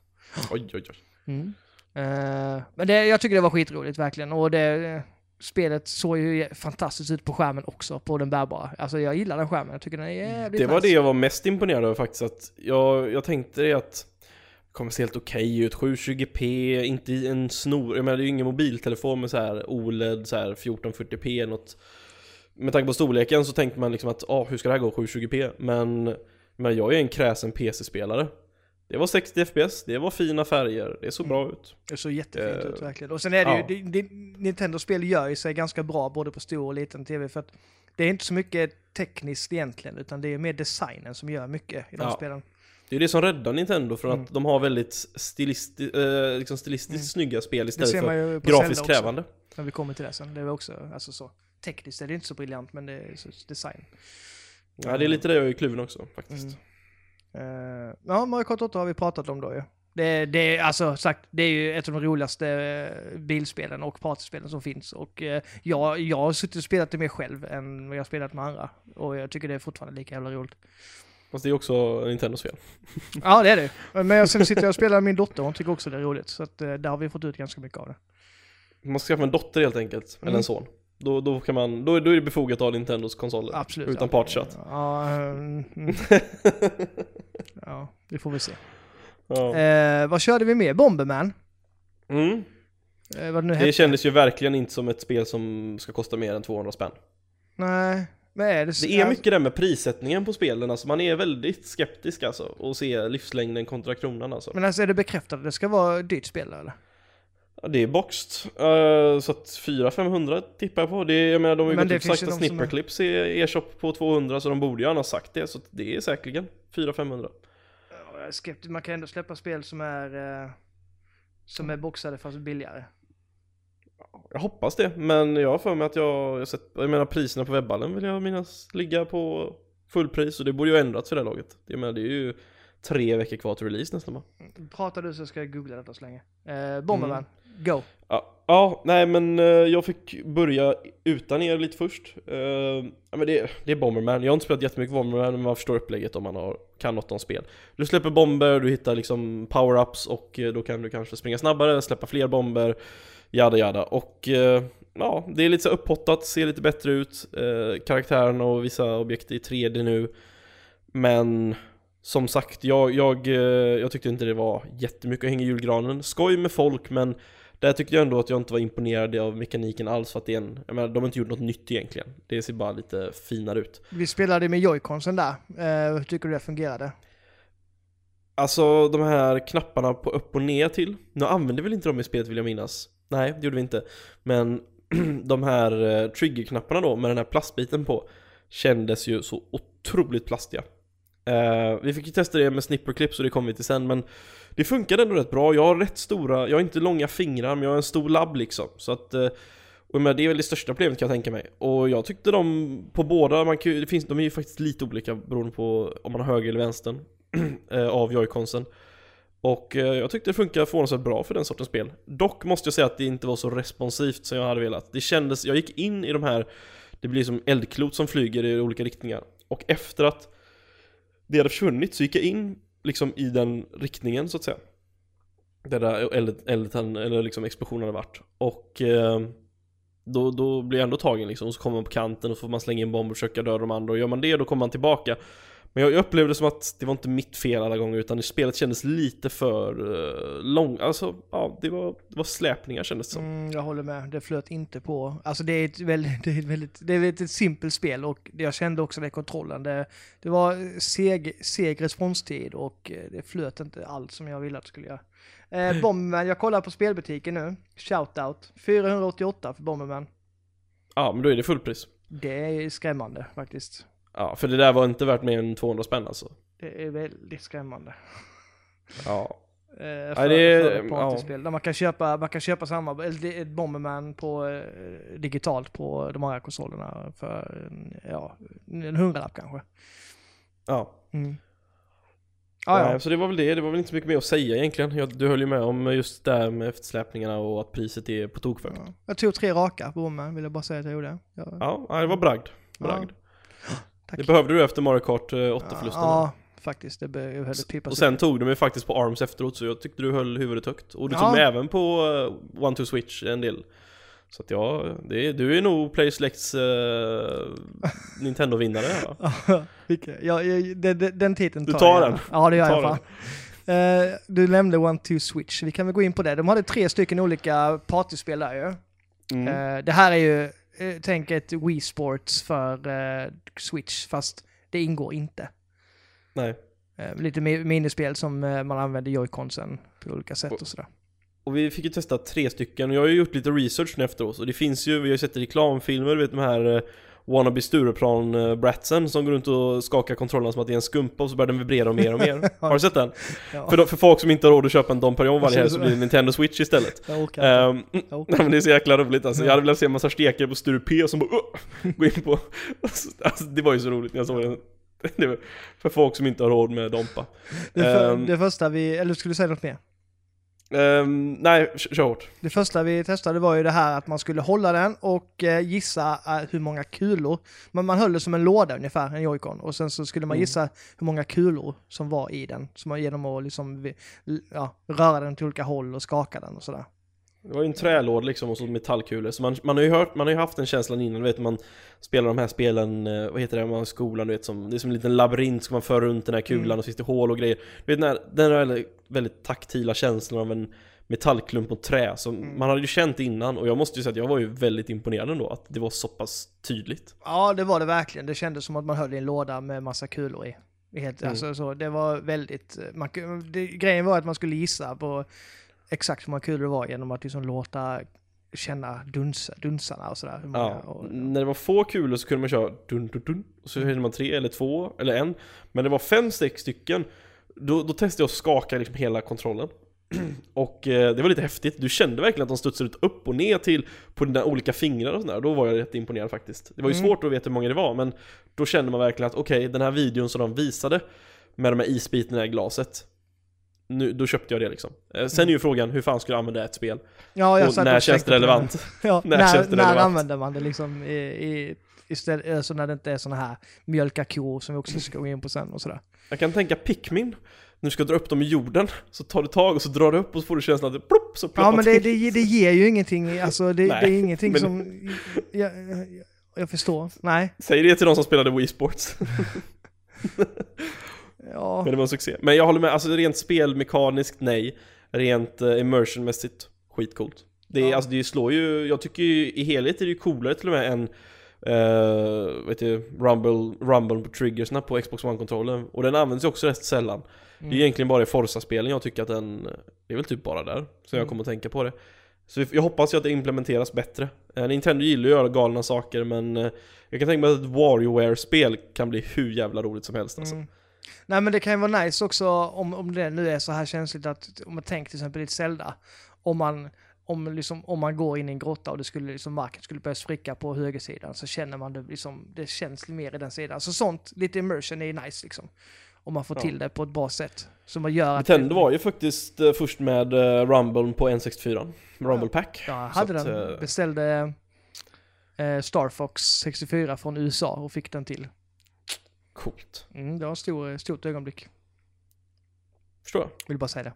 Oj, oj, oj. Mm. Eh, men det, jag tycker det var skitroligt verkligen. Och det, spelet såg ju fantastiskt ut på skärmen också, på den bärbara. Alltså jag gillar den skärmen, jag tycker den är jävligt Det var nice. det jag var mest imponerad över faktiskt. Att jag, jag tänkte det att det kommer se helt okej ut, 720p, inte i en snor, jag menar det är ju ingen mobiltelefon med så här OLED så här 1440p eller något. Med tanke på storleken så tänkte man liksom att, ah, hur ska det här gå 720p? Men, men jag är en kräsen PC-spelare. Det var 60 FPS, det var fina färger, det såg bra ut. Det såg jättefint Eh, ut verkligen. Och sen är det ja. ju, det, det, Nintendo-spel gör ju sig ganska bra både på stor och liten tv för att det är inte så mycket tekniskt egentligen, utan det är mer designen som gör mycket i de Ja. spelen. Det är det som räddar Nintendo från Mm. att de har väldigt stilisti eh, liksom stilistiskt Mm. snygga spel istället för grafiskt också, krävande. när vi kommer till det sen. Det är också, alltså så. Tekniskt är det inte så briljant, men det är så design. Ja, det är lite det jag är kluven också faktiskt. Mm. Eh, ja, Mario Kart 8 har vi pratat om då ju. Det, det är alltså sagt, det är ju ett av de roligaste eh, bilspelen och partyspelen som finns. Och eh, jag, jag har suttit och spelat det mer själv än vad jag har spelat med andra. Och jag tycker det är fortfarande lika jävla roligt. Fast det är också Nintendos fel. Ja, det är det. Men jag, sen sitter jag och spelar med min dotter, hon tycker också det är roligt. Så att, där har vi fått ut ganska mycket av det. Man ska skaffa en dotter helt enkelt, eller Mm. en son. Då, då, kan man, då, då är det befogat att ha Nintendos konsoler. Absolut. Utan ja. partychat. Ja, eh, mm, [laughs] ja, det får vi se. ja. Eh, vad körde vi med? Bomberman? mm. Eh, vad det nu Det kändes ju verkligen inte som ett spel som ska kosta mer än 200 spänn. Nej, vad är det? Det är mycket det med prissättningen på spelen, alltså man är väldigt skeptisk alltså. Och se livslängden kontra kronan alltså. Men alltså är det bekräftat att det ska vara dyrt spel eller? Ja, det är boxed, eh, så att 400-500 tippar jag på. Det, jag menar, de har ju gått ut sagt att är- Snipperclips är e-shop på 200, så de borde ju annars sagt det. Så det är säkerligen 400-500. Ja, Jag är skeptisk, man kan ändå släppa spel som är eh, som är boxade fast billigare. Jag hoppas det, men jag har för mig att jag, jag sett, jag menar priserna på webballen vill jag minnas ligga på fullpris och det borde ju ha ändrats för det här laget. Jag menar det är ju tre veckor kvar till release nästan va? Pratar du så ska jag googla detta så länge. Eh, Bomberman, go! Ja, ja, nej men eh, jag fick börja utan er lite först. Eh, men det, det är Bomberman, jag har inte spelat jättemycket Bomberman men man förstår upplägget om man har, kan något om spel. Du släpper bomber, du hittar liksom power-ups och eh, då kan du kanske springa snabbare, släppa fler bomber, jada jada. Och eh, ja, det är lite så upphottat, ser lite bättre ut. Eh, karaktärerna och vissa objekt i 3D nu. Men som sagt, jag, jag, eh, jag tyckte inte det var jättemycket att hänga i julgranen. Skoj med folk men där tyckte jag ändå att jag inte var imponerad av mekaniken alls för att det är en, jag menar, de har inte gjort något nytt egentligen. Det ser bara lite finare ut. Vi spelade med joyconsen där. Eh, hur tycker du det fungerade? Alltså de här knapparna på upp och ner till, nu använde väl inte de i spelet vill jag minnas. Nej, det gjorde vi inte. Men [clears throat] de här eh, triggerknapparna då med den här plastbiten på kändes ju så otroligt plastiga. Uh, vi fick ju testa det med snipperclips och det kommer vi till sen men det funkade ändå rätt bra. Jag har rätt stora, jag har inte långa fingrar men jag har en stor labb liksom. Så att uh, och med det är väl det största problemet kan jag tänka mig. Och jag tyckte de på båda, man kan, det finns, de är ju faktiskt lite olika beroende på om man har höger eller vänstern uh, [clears throat] eh, av joyconsen. Och jag tyckte det funkade förvånansvärt bra för den sortens spel. Dock måste jag säga att det inte var så responsivt som jag hade velat. Det kändes, jag gick in i de här, det blir som eldklot som flyger i olika riktningar. Och efter att det hade försvunnit så gick jag in liksom i den riktningen så att säga. Där där elden, eller liksom explosionen hade varit. Och eh, då, då blir jag ändå tagen liksom. Och så kommer man på kanten och så får man slänga in bomber och försöka döda de andra. Och gör man det då kommer man tillbaka. Men jag, upplevde som att det var inte mitt fel alla gånger utan spelet kändes lite för uh, lång, alltså ja, det var, det var släpningar kändes det som. Mm, jag håller med, det flöt inte på. Alltså det är ett väldigt, [laughs] det är ett väldigt, det är ett simpelt spel och jag kände också det kontrollen. Det, det var seg, seg responstid och eh, det flöt inte allt som jag ville att det skulle göra. Eh, [laughs] Bomberman, jag kollar på spelbutiken nu. Shoutout. 488 för Bomberman. Ja, men då är det fullpris. Det är skrämmande faktiskt. Ja, för det där var inte värt mer än 200 spänn alltså. Det är väldigt skrämmande. Ja. [laughs] Eh, för, Ja, det är- för ett partyspel. Där man kan köpa, man kan köpa samma, ett Bomberman på, eh, digitalt på de här konsolerna för, ja, en hundralapp kanske. Ja. Mm. Ja, Nej, ja. Så det var väl det, det var väl inte så mycket mer att säga egentligen. Jag, du höll ju med om just det här med eftersläpningarna och att priset är på tok för ja. Jag tog tre raka på Bomberman, vill jag bara säga att jag gjorde. Jag, Ja, ja, det var bragd. bragd. Tack. Det behövde du efter Mario Kart 8-förlusten. Ja, faktiskt. Det behövde pipa Och sen tog de mig faktiskt på ARMS efteråt så jag tyckte du höll huvudet högt. Och du Ja. tog mig även på uh, One to Switch en del. Så att ja, det är, du är nog Playslects uh, [laughs] Nintendo-vinnare här va? Ja, den, den, titeln Du tar tar jag. den. Ja, det gör Du jag tar fan. Eh, du nämnde One Two Switch, vi kan väl gå in på det. De hade tre stycken olika partyspel där ju. Mm. Eh, det här är ju, uh, tänk ett Wii Sports för eh, Switch, fast det ingår inte. Nej. Eh, lite mi- minispel som eh, man använder joyconsen på olika sätt och sådär. Och vi fick ju testa tre stycken och jag har ju gjort lite research nu efteråt och det finns ju, vi har ju sett reklamfilmer, du vet de här uh, Wannabe Stureplan uh, bratsen som går runt och skakar kontrollerna som att det är en skumpa och så börjar den vibrera mer och mer. [laughs] Har du sett den? Ja, För, för folk som inte har råd att köpa en Dom Perignon varje helg så blir det Nintendo Switch istället. jag. Ehm, Jag Nej men det är så jäkla roligt alltså. Jag hade velat se en massa stekare på Sture P som bara uh, gå in på alltså, Det var ju så roligt när jag såg den [laughs] För folk som inte har råd med Dompa det, för, ehm. det första vi, eller skulle du säga något mer? Ehm, Nej, kör hårt Det första vi testade var ju det här att man skulle hålla den och eh, gissa eh, hur många kulor. Men man höll det som en låda ungefär, en joycon. Och sen så skulle man Mm. gissa hur många kulor som var i den. Så man, genom att liksom, ja, röra den till olika håll och skaka den och sådär. Det var ju en trälåda liksom och så metallkulor Så man, man har ju hört, man har ju haft den känslan innan du vet man Spelar de här spelen, eh, vad heter det, man har skolan du vet som Det är som en liten labyrint, ska man föra runt den här kulan Mm. och så finns det hål och grejer Du vet den här, den här väldigt, taktila känslan av en metallklump och trä som Mm. man hade ju känt innan och jag måste ju säga att jag var ju väldigt imponerad ändå att det var så pass tydligt Ja, det var det verkligen. Det kändes som att man höll i en låda med massa kulor i. Helt, Mm. alltså, så, det var väldigt... Man, ku- det, grejen var att man skulle gissa på exakt hur många kulor det var genom att liksom låta känna duns, dunsarna och sådär. Ja, och, när det var få kulor så kunde man köra dun dun dun Och så höjde man tre eller två eller en Men det var fem, sex stycken Då, då testade jag att skaka liksom hela kontrollen [clears throat] Och eh, det var lite häftigt, du kände verkligen att de studsade ut upp och ner till På dina olika fingrar och sådär, då var jag rätt imponerad faktiskt Det var ju Mm. svårt att veta hur många det var men Då kände man verkligen att okej, den här videon som de visade Med de här isbitarna i glaset nu, Då köpte jag det liksom eh, Sen är ju frågan, hur fan skulle jag använda ett spel? ja, jag Och när känns det relevant? [laughs] Ja, [laughs] När när, känns det när relevant? använder man det liksom i, i, istället, alltså när det inte är såna här mjölka kor som vi också ska gå in på sen och sådär. Jag kan tänka Pikmin du ska dra upp dem i jorden Så tar du tag och så drar du upp och så får du känslan att det plopp så ploppar Ja men det, det, det ger ju ingenting, alltså det, Nej, det är ingenting men- som, jag, jag, jag förstår, nej. Säg det till de som spelade Wii Sports [laughs] Ja, Men det var en succé Men jag håller med, alltså rent spelmekaniskt nej Rent uh, immersionmässigt skitcoolt Det, är, Ja. alltså, det slår ju, jag tycker ju i helhet är det ju coolare till och med än uh, vet du, Rumble, Rumble triggersna på Xbox One-kontrollen Och den används ju också rätt sällan Det är mm. egentligen bara i Forza-spelen jag tycker att den Det är väl typ bara där jag Mm. kommer att tänka på det Så jag hoppas ju att det implementeras bättre Eh, Nintendo gillar ju att göra galna saker men Jag kan tänka mig att ett WarioWare-spel kan bli hur jävla roligt som helst alltså. Mm. Nej men det kan ju vara nice också om, om det nu är så här känsligt att, om man tänker till exempel i ett Zelda, om man, om, liksom, om man går in i en grotta och det skulle, liksom, marken skulle börja spricka på högersidan så känner man det liksom, det känns mer i den sidan. Så sånt, lite immersion är nice liksom. Om man får Ja. till det på ett bra sätt. Så man gör att... Nintendo var ju faktiskt eh, först med uh, Rumble på N64 Rumble Pack Jag Så hade att, den, eh, beställde eh, Star Fox 64 från USA och fick den till. Coolt Mm, det var ett stor, stort ögonblick. Förstår jag Vill bara säga det.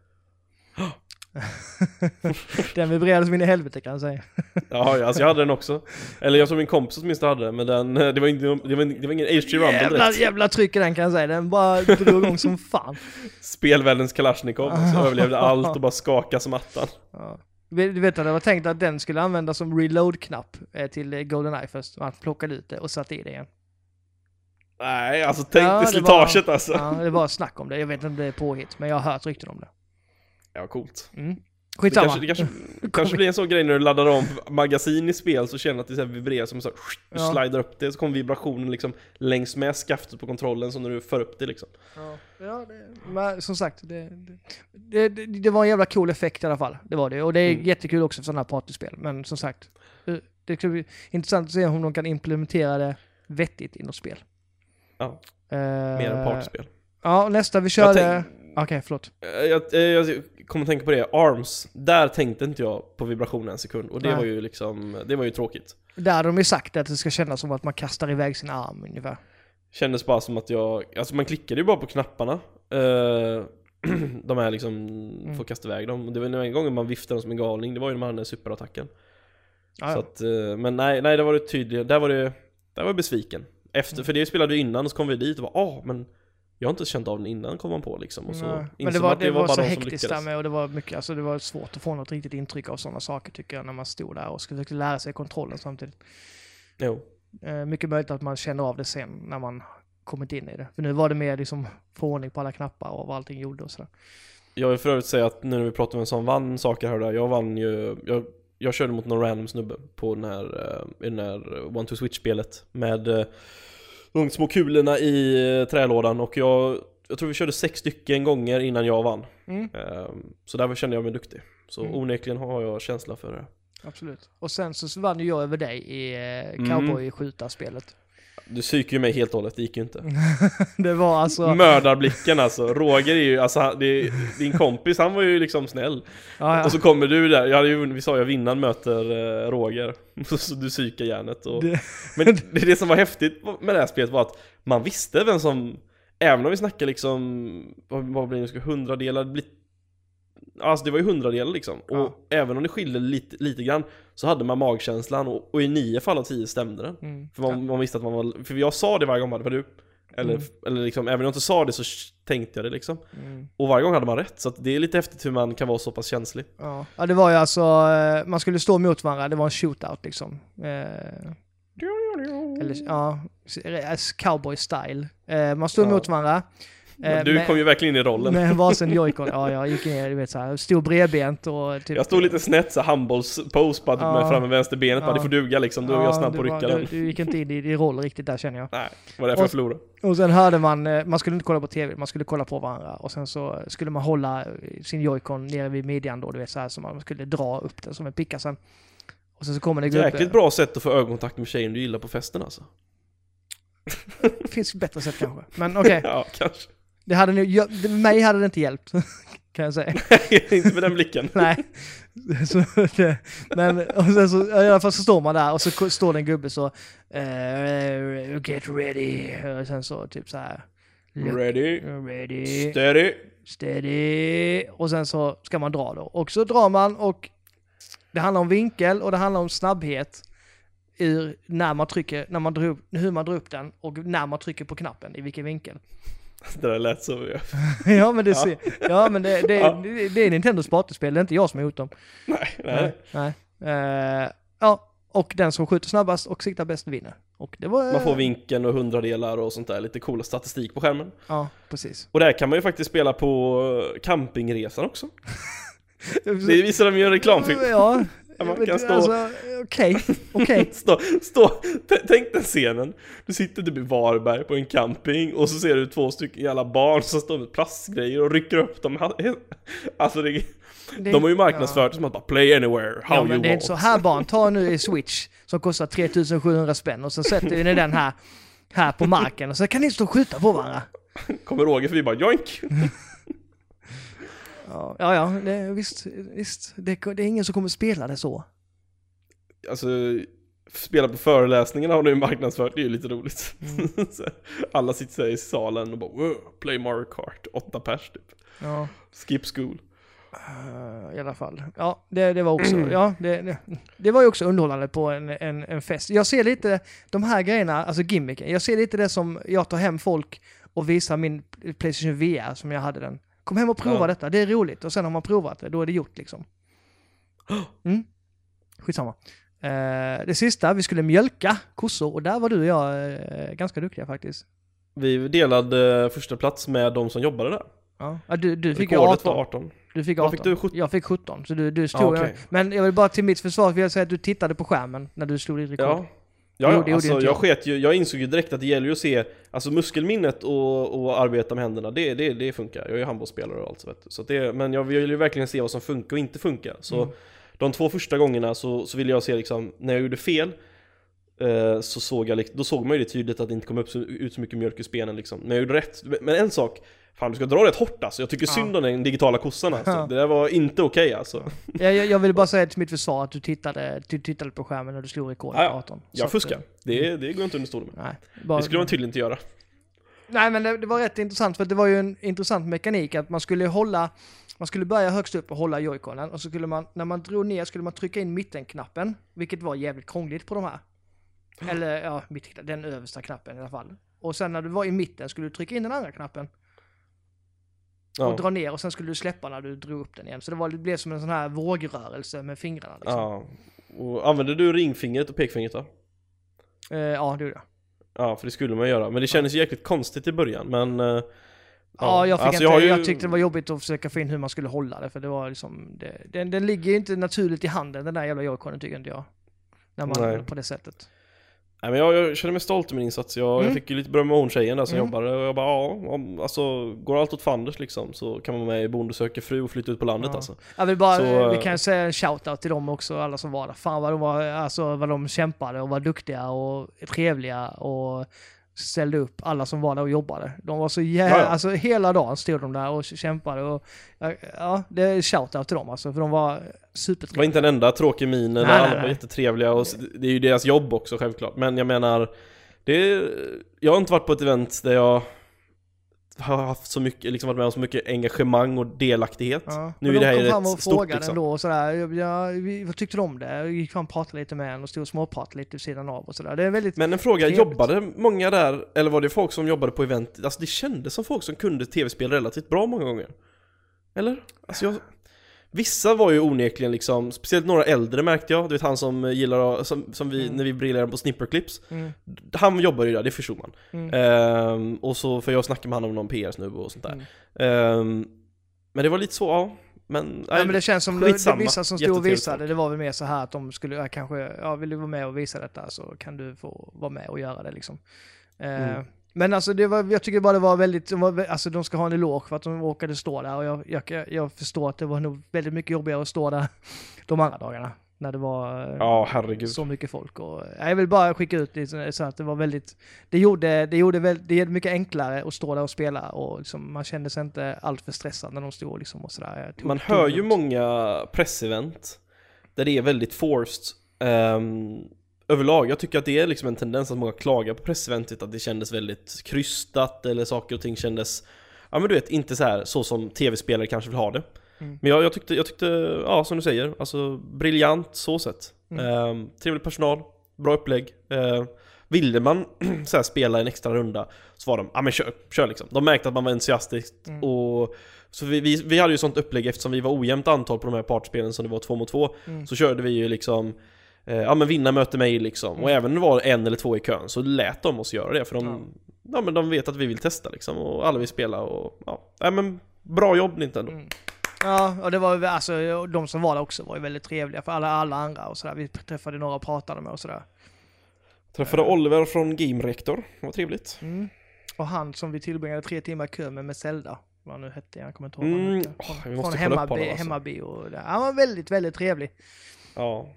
[laughs] den vibrerade som in i helvete kan jag säga. [laughs] Ja, alltså jag hade den också. Eller jag tror min kompis åtminstone hade den, men den, det var, inte, det var, det var ingen HG Rumble Jävla, direkt. jävla tryck i den kan jag säga. Den bara drog igång som fan. [laughs] Spelvärldens Kalashnikov, så överlevde allt och bara skakade som attan. Ja. Du vet att det var tänkt att den skulle användas som reload-knapp eh, till eh, Goldeneye först. Man plockade ut det och satte i det igen. Nej, alltså tänk Ja, dig det slitaget var- alltså. Ja, det var snack om det. Jag vet inte om det är påhitt, men jag har hört rykten om det. Ja, coolt. Mm. Det Skitsamma. kanske, det kanske, [laughs] kanske blir en sån grej när du laddar om magasin i spel så känner du att det så vibrerar som så här, du Ja. slidar upp det så kommer vibrationen liksom längs med skaftet på kontrollen som när du för upp det liksom. Ja, ja det, men som sagt, det, det, det, det var en jävla cool effekt i alla fall. Det var det. Och det är Mm. jättekul också för sådana här partyspel. Men som sagt, eh, det bli intressant att se om de kan implementera det vettigt i något spel. Ja, Eh, mer än partyspel. Ja, nästa vi Jag körde... Okej, tänk- förlåt. Eh, Jag, eh, jag kommer tänka på det, ARMS, där tänkte inte jag på vibrationen en sekund och det Nej. var ju liksom, det var ju tråkigt. Där hade de ju sagt att det ska kännas som att man kastar iväg sin arm ungefär. Kändes bara som att jag, alltså man klickade ju bara på knapparna. Eh, [clears throat] de här liksom, Mm. får kasta iväg dem. Det var en gång man viftade dem som en galning, det var ju när man hade superattacken. Så att, eh, men nej, nej, det var det tydligt, där var det, där var jag besviken. Efter, för det spelade vi innan och så kom vi dit och bara ah men jag har inte känt av den innan kom man på liksom. Och så Nej. Men det var, att det var, så de som hektiskt där med och det var mycket, alltså det var svårt att få något riktigt intryck av sådana saker tycker jag när man stod där och försökte lära sig kontrollen samtidigt. Jo. Eh, mycket möjligt att man känner av det sen när man kommit in i det. För nu var det mer liksom få ordning på alla knappar och vad allting gjorde och sådär. Jag vill för övrigt säga att nu när vi pratar om vem som vann saker här och där, jag vann ju, jag, jag körde mot någon random snubbe på den här, eh, i den här One to Switch-spelet med eh, de små kulorna i eh, trälådan och jag, jag tror vi körde sex stycken gånger innan jag vann. Mm, Eh, Så där kände jag mig duktig. Så Mm. onekligen har jag känsla för det. absolut. Och sen så vann ju jag över dig i Mm. cowboy-skjutarspelet. Du psyker ju mig helt och hållet, det gick ju inte. [laughs] det var alltså... Mördarblicken alltså, Roger är ju, alltså det är, din kompis han var ju liksom snäll. Ja, ja. Och så kommer du där, jag hade ju, vi sa ju att vinnaren möter eh, Roger. [laughs] Så du psykar järnet och... Det- Men det, det som var häftigt med det här spelet var att man visste vem som, även om vi snackar liksom, vad, blir det nu, hundradelar, det blir, alltså det var ju hundradelar liksom. Ja. Och även om det skilde lite, lite grann så hade man magkänslan och, och i nio fall av tio stämde den. Mm. För man, man visste att man var, för jag sa det varje gång, det var du. Eller, Mm. eller liksom, även om jag inte sa det så tänkte jag det liksom. Mm. Och varje gång hade man rätt, så det är lite häftigt hur man kan vara så pass känslig. Ja. ja, det var ju alltså, eh, man skulle stå mot varandra, det var en shootout liksom. Eh, eller ja, s- cowboy style. Eh, man stod Ja. mot varandra. Eh, Men du med- kom ju verkligen in i rollen. Med varsin [laughs] joycon. Ja, jag gick ner, du vet såhär, stod bredbent och typ... Jag stod lite snett så handbolls pose bara Ja. med fram med vänsterbenet, bara Ja. det får duga liksom, då är jag snabb på att rycka du, den. du gick inte in i din roll riktigt där känner jag. Nej, det var därför Och- jag förlorade. Och sen hörde man, eh, man skulle inte kolla på tv, man skulle kolla på varandra. Och sen så skulle man hålla eh, sin joycon nere vid midjan då, du vet såhär, så man skulle dra upp den som en picka sen. Och sen så kommer det. Jäkligt bra sätt att få ögonkontakt med tjejen du gillar på festen alltså. Det finns bättre sätt kanske. Men okej, [laughs] Ja, kanske. Det hade nu, jag, det- mig hade det inte hjälpt. [laughs] Kan jag säga. [laughs] inte med den blicken. [laughs] Nej. Så det, men och sen så, i alla fall så står man där och så står det en gubbe så eh, Get ready. Och sen så typ så här. Ready, Ready. steady. Steady. Och sen så ska man dra då. Och så drar man och det handlar om vinkel och det handlar om snabbhet. Ur när man trycker, när man drar upp, hur man drar upp den och när man trycker på knappen, i vilken vinkel. [laughs] Det där lät så... ja [laughs] men det ser, ja men det, det, Ja. det, det är Nintendos partyspel, det är inte jag som har gjort dem. Nej, nej. Nej. Eh, ja, och den som skjuter snabbast och siktar bäst vinner. Och det var... Man får vinkeln och hundradelar och sånt där, lite coola statistik på skärmen. Ja, precis. Och där kan man ju faktiskt spela på campingresan också. [laughs] Det visar de ju en reklamfilm. Ja, Ja, man kan stå- Alltså, okej, okej. [laughs] Stå, stå, t- tänk den scenen. Du sitter typ i Varberg på en camping och så ser du två stycken jävla barn som står med plastgrejer och rycker upp dem. Alltså det, Det- de har ju marknadsfört det som att bara play anywhere, how Ja, you men det är want. inte så. Här barn, ta nu i Switch som kostar 3700 spänn och så sätter ni den här, här på marken och så kan ni stå och skjuta på varandra. Kommer Roger förbi bara joink. [laughs] Ja, ja, ja det, visst, visst. Det, det är ingen som kommer spela det så. Alltså, spela på föreläsningarna har de ju marknadsfört, det är ju lite roligt. Mm. [laughs] Alla sitter i salen och bara wow, play Mario Kart, åtta pers typ. Ja. Skip school. Eh, I alla fall. Ja, det, det var också, [clears throat] ja, det, det, det var ju också underhållande på en, en, en fest. Jag ser lite de här grejerna, alltså gimmicken, jag ser lite det som jag tar hem folk och visar min Playstation VR som jag hade den. Kom hem och prova Ja. detta, det är roligt. Och sen har man provat det, då är det gjort liksom. [gasps] Mm. Skitsamma. Eh, det sista, vi skulle mjölka kossor och där var du och jag eh, ganska duktiga faktiskt. Vi delade första plats med de som jobbade där. Ja. Du, du fick ju Rekordet 18. var 18. Du fick Vad 18. fick du? 17? Jag fick 17, så du, du stod... Ja, okej. Men jag vill bara till mitt försvar vill jag säga att du tittade på skärmen när du slog ditt rekord. Ja. Ja, gjorde alltså, jag sket ju, jag insåg ju direkt att det gäller ju att se, alltså muskelminnet och, och arbeta med händerna, det, det, det funkar. Jag är ju handbollsspelare och allt så. Så det, men jag vill ju verkligen se vad som funkar och inte funkar. Så Mm. de två första gångerna så, så ville jag se liksom, när jag gjorde fel, eh, så såg jag, lik- då såg man ju det tydligt att det inte kom upp så, ut så mycket mjölk ur spenen liksom. Men jag gjorde rätt. Men en sak, fan du ska dra rätt hårt alltså. Jag tycker Ja. synd om den digitala kossan alltså. Ja. Det där var inte okej alltså. [laughs] Jag, jag, jag vill bara säga till mitt försvar att du tittade, du tittade på skärmen när du slog rekordet Ja, ja. på 18. Så Jag fuskar. eh, Det, det går inte under stol med. Nej, bara, Det skulle man tydligen inte göra. Nej men det, det var rätt intressant för det var ju en intressant mekanik att man skulle hålla, man skulle börja högst upp och hålla joyconen och så skulle man, när man drog ner skulle man trycka in mittenknappen, vilket var jävligt krångligt på de här. Eller ja, den översta knappen i alla fall. Och sen när du var i mitten skulle du trycka in den andra knappen och Ja. dra ner och sen skulle du släppa när du drog upp den igen. Så det, var, det blev som en sån här vågrörelse med fingrarna liksom. Ja. Och använde du ringfingret och pekfingret då? Eh, ja, det gjorde jag. Ja, för det skulle man göra. Men det kändes jäkligt konstigt i början, men... eh, Ja, jag, fick alltså, inte, jag, ju- tyckte det var jobbigt att försöka få in hur man skulle hålla det, för det var liksom, det, den, den ligger ju inte naturligt i handen den där jävla joyconen tycker inte jag. När man Nej. på det sättet. Nej, men jag, jag känner mig stolt i min insats. Jag, Mm. jag fick ju lite beröm av hon tjejen där som Mm. jobbade och jag bara ja, om, alltså går allt åt fanders liksom så kan man vara med i Bonde söker fru och flytta ut på landet Ja. alltså. Jag vill bara, Så, vi eh, kan säga en shout-out till dem också, alla som var där. Fan vad de var, alltså vad de kämpade och var duktiga och trevliga och ställde upp, alla som var där och jobbade. De var så jävla, Ja, ja. alltså hela dagen stod de där och kämpade och ja, det är shout-out till dem alltså, för de var Det var supertrevliga. inte en enda tråkig min, Nej, alla nej, var jättetrevliga och det är ju deras jobb också självklart. Men jag menar, det är, jag har inte varit på ett event där jag har haft så mycket, liksom varit med om så mycket engagemang och delaktighet. Ja. Nu är det här de kom rätt fram och stort, frågade liksom. ändå och sådär, ja, vi, vad tyckte du om det? Jag gick fram och pratade lite med en och stod och småpratade lite vid sidan av och sådär. Det är väldigt, Men en fråga, Trevligt. jobbade många där, eller var det folk som jobbade på event? Alltså det kändes som folk som kunde tv-spel relativt bra många gånger. Eller? Alltså jag... Vissa var ju onekligen liksom, speciellt några äldre märkte jag, du vet han som gillar att- som, som vi, Mm. när vi briljerade på snipperclips mm, Han jobbade ju där, det förstod man. mm, Ehm, och så, för jag snackade med honom om någon PR-snubbe och sånt där. mm. Ehm, men det var lite så, ja. Men, Ja, men det känns som skitsamma. det, vissa som stod och visade, det var väl mer så här att de skulle, ja, kanske, ja vill du vara med och visa detta så kan du få vara med och göra det liksom. Mm. Men alltså det var, jag tycker bara det var väldigt, alltså de ska ha en eloge för att de råkade stå där och jag, jag, jag förstår att det var nog väldigt mycket jobbigare att stå där [laughs] de andra dagarna. När det var eh, herregud. så mycket folk. Och, jag vill bara skicka ut lite så att det var väldigt, det gjorde, det gjorde väl, det mycket enklare att stå där och spela och liksom, man kände sig inte alltför stressad när de stod liksom och sådär. Tog- Man hör det ju många pressevent där det är väldigt forced ehm, överlag. Jag tycker att det är liksom en tendens att många klagar på presseventet, att det kändes väldigt krystat eller saker och ting kändes Ja men du vet, inte så här så som tv-spelare kanske vill ha det. Mm. Men jag, jag, tyckte, jag tyckte, ja som du säger, alltså briljant så sett. Mm. Ehm, trevlig personal, bra upplägg. Uh, ville man [clears throat] så här, spela en extra runda så var de, ja men kör, kör liksom. De märkte att man var entusiastisk Mm. och så vi, vi, vi hade ju sånt upplägg eftersom vi var ojämnt antal på de här partspelen som det var två mot två Mm. Så körde vi ju liksom Ja men vinna möter mig liksom Och Mm. även om det var en eller två i kön så lät de oss göra det för de Ja. Ja, men de vet att vi vill testa liksom och alla vill spela och ja, ja men bra jobb Nintendo Mm. Ja, och det var alltså, de som var där också var ju väldigt trevliga för alla, alla andra och sådär. Vi träffade några och pratade med och sådär. Träffade Oliver från Game Rector, det var trevligt Mm. Och han som vi tillbringade tre timmar kö med med Zelda, vad han nu hette, jag kommer inte ihåg Mm. Från, måste från hemmabi, alltså. hemmabi och det. Han var väldigt, väldigt trevlig. Ja,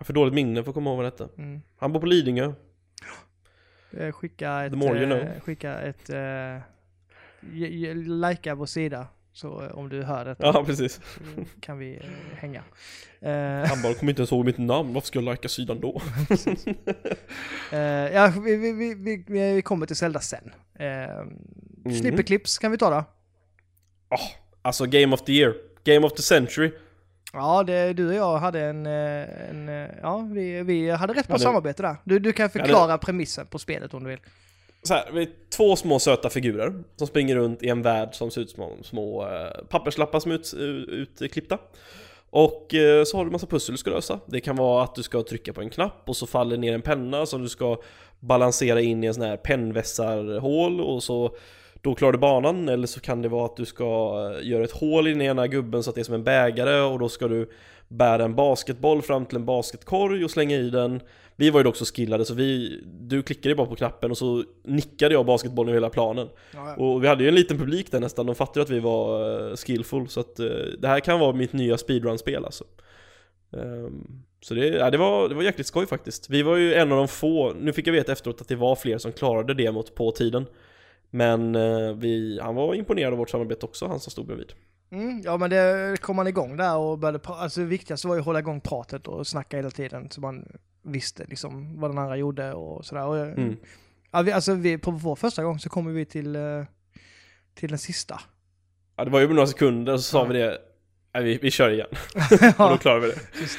för dåligt minne för att komma ihåg vad det hette mm. Han bor på Lidingö Eh, Skicka ett... The more you eh, know. Skicka ett... Uh, Likea vår sida, så eh, om du hör detta Ja precis så kan vi eh, hänga. Eh, Han bara, kommer inte ens ihåg mitt namn, varför ska jag lajka sidan då? [laughs] Eh, ja, vi, vi, vi, vi, kommer till Zelda sen. Uh, Mhm. Snipperclips kan vi ta då. Alltså Game of the Year, Game of the Century. Ja, det, du och jag hade en, eh, en eh, ja, vi, vi hade rätt bra Ja, samarbete där. Du, du kan förklara premissen på spelet om du vill. Så här, vi är två små söta figurer som springer runt i en värld som ser ut som små, eh, papperslappar som är ut, utklippta. Och så har du massa pussel du ska lösa. Det kan vara att du ska trycka på en knapp och så faller ner en penna som du ska balansera in i en sån här pennvässarhål och så då klarar du banan. Eller så kan det vara att du ska eh, göra ett hål i den ena gubben så att det är som en bägare och då ska du bära en basketboll fram till en basketkorg och slänga i den. Vi var ju dock så skillade så vi, du klickade bara på knappen och så nickade jag basketbollen över hela planen. Ja, Och vi hade ju en liten publik där nästan, de fattade ju att vi var uh, skillful så att eh, det här kan vara mitt nya speedrun-spel alltså. Ehm, så det, ja, det, var, det var jäkligt skoj faktiskt. Vi var ju en av de få, nu fick jag veta efteråt att det var fler som klarade demot på tiden. Men eh, vi, han var imponerad av vårt samarbete också, han som stod bredvid. Mm, ja men det kom man igång där och började pra- alltså det viktigaste var ju att hålla igång pratet och snacka hela tiden så man visste liksom vad den andra gjorde och sådär. Och, Mm. ja, vi, alltså vi, på vår första gång så kommer vi till, eh, till den sista. Ja, det var ju några sekunder så sa Ja. vi det, nej, vi, vi kör igen. [laughs] Och då ja, klarade vi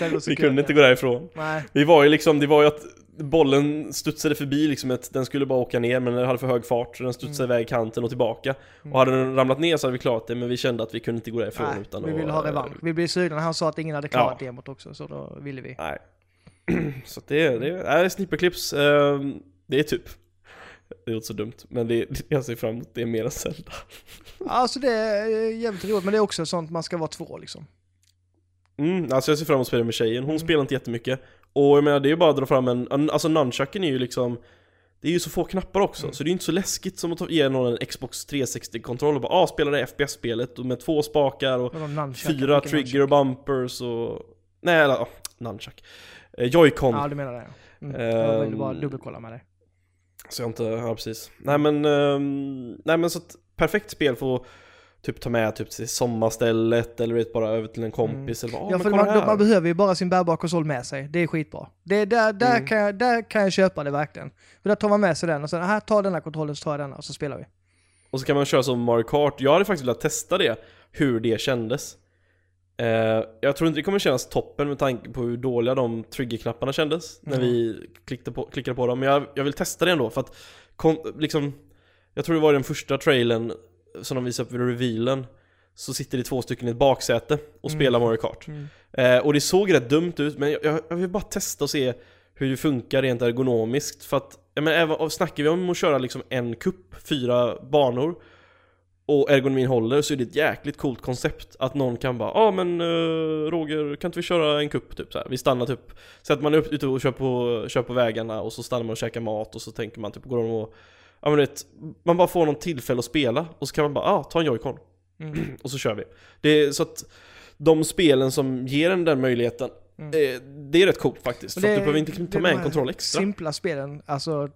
det. vi kunde inte gå därifrån. Nej, Vi var ju liksom, det var ju att bollen studsade förbi liksom, ett, den skulle bara åka ner men den hade för hög fart så den studsade Mm. iväg kanten och tillbaka. Mm. Och hade den ramlat ner så hade vi klarat det men vi kände att vi kunde inte gå därifrån nej utan vi ville ha revansch. Vi blev sugna, han sa att ingen hade klarat Ja. demot också så då ville vi. Nej. [clears throat] så det, det är snipperclips, eh, det är typ det låter så dumt, men det, [laughs] jag ser fram emot det är mer än Zelda. Alltså det är jävligt roligt men det är också sånt man ska vara två liksom. Mm, alltså jag ser fram emot att spela med tjejen, hon Mm. spelar inte jättemycket. Och jag menar det är ju bara att dra fram en, alltså nunchucken är ju liksom Det är ju så få knappar också, Mm. så det är ju inte så läskigt som att ge någon en Xbox 360-kontroll och bara ah, spela det FPS-spelet med två spakar och fyra trigger och bumpers och... Nej, eller ah, nunchuck. Eh, Joy-Con. Ja, du menar det ja. Mm. Jag ville bara dubbelkolla med dig. Så jag inte, ja precis. Nej men, ehm, nej men så att perfekt spel för att typ ta med typ till sommarstället eller vet, bara över till en kompis eller bara, "Ah, Ja, för man, här. man behöver ju bara sin bärbara konsol med sig. Det är skitbra. Det, där, där, Mm. kan jag, där kan jag köpa det verkligen. För där tar man med sig den och sen, här, ta denna kontrollen så tar jag denna och så spelar vi. Och så kan man köra som Mario Kart. Jag hade faktiskt velat testa det, hur det kändes. Eh, jag tror inte det kommer kännas toppen med tanke på hur dåliga de triggerknapparna kändes när Mm. vi klickade på, klickade på dem. Men jag, jag vill testa det ändå för att kon, liksom, jag tror det var den första trailern som de visade upp vid revealen så sitter det två stycken i ett baksäte och Mm. spelar Mario Kart. Eh, och det såg rätt dumt ut, men jag, jag, vill bara testa och se hur det funkar rent ergonomiskt. För att, jag menar, även, snackar vi om att köra liksom en kupp, fyra banor, och ergonomin håller, så är det ett jäkligt coolt koncept. Att någon kan bara, ja ah, men uh, Roger, kan inte vi köra en kupp typ så här? Vi stannar typ, så att man är upp- ute och kör på, kör på vägarna och så stannar man och käkar mat och så tänker man typ, går de och Ja men vet, man bara får någon tillfälle att spela och så kan man bara, ah, ta en joycon Mm. [clears throat] och så kör vi. Det är så att de spelen som ger en den möjligheten, Mm. eh, det är rätt coolt faktiskt. Och För att det- du behöver inte ta det med en kontroll extra. Simpla spelen, alltså,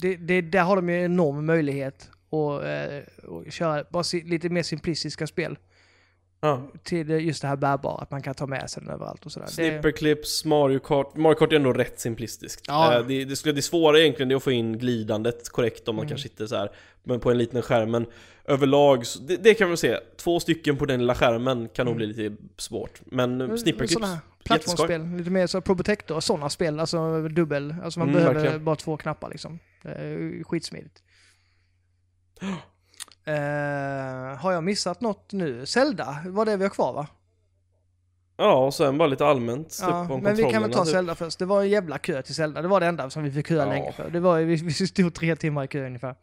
det, det, där har de ju en enorm möjlighet att, eh, att köra bara lite mer simplistiska spel. Ja. Till just det här bärbara, att man kan ta med sig den överallt och sådär. Snipperclips, Mario Kart. Mario Kart är ändå rätt simplistiskt. Ja. Eh, Det, det, skulle, det svåra egentligen är att få in glidandet korrekt om man Mm. kanske sitter så här men på en liten skärm. Men överlag, det, det kan man se. Två stycken på den lilla skärmen kan nog Mm. bli lite svårt. Men Men Snipperclips, plattformsspel, lite mer så Probotector och sådana spel, alltså dubbel. Alltså man Mm, behöver verkligen. bara två knappar liksom. Skitsmidigt. Eh, har jag missat något nu? Zelda, var det vi har kvar va? Ja, och sen bara lite allmänt typ, Ja, om men vi kan väl ta typ. Zelda först. Det var en jävla kö till Zelda. Det var det enda som vi fick köa Ja. länge för. Det var, vi, vi stod tre timmar i kö ungefär.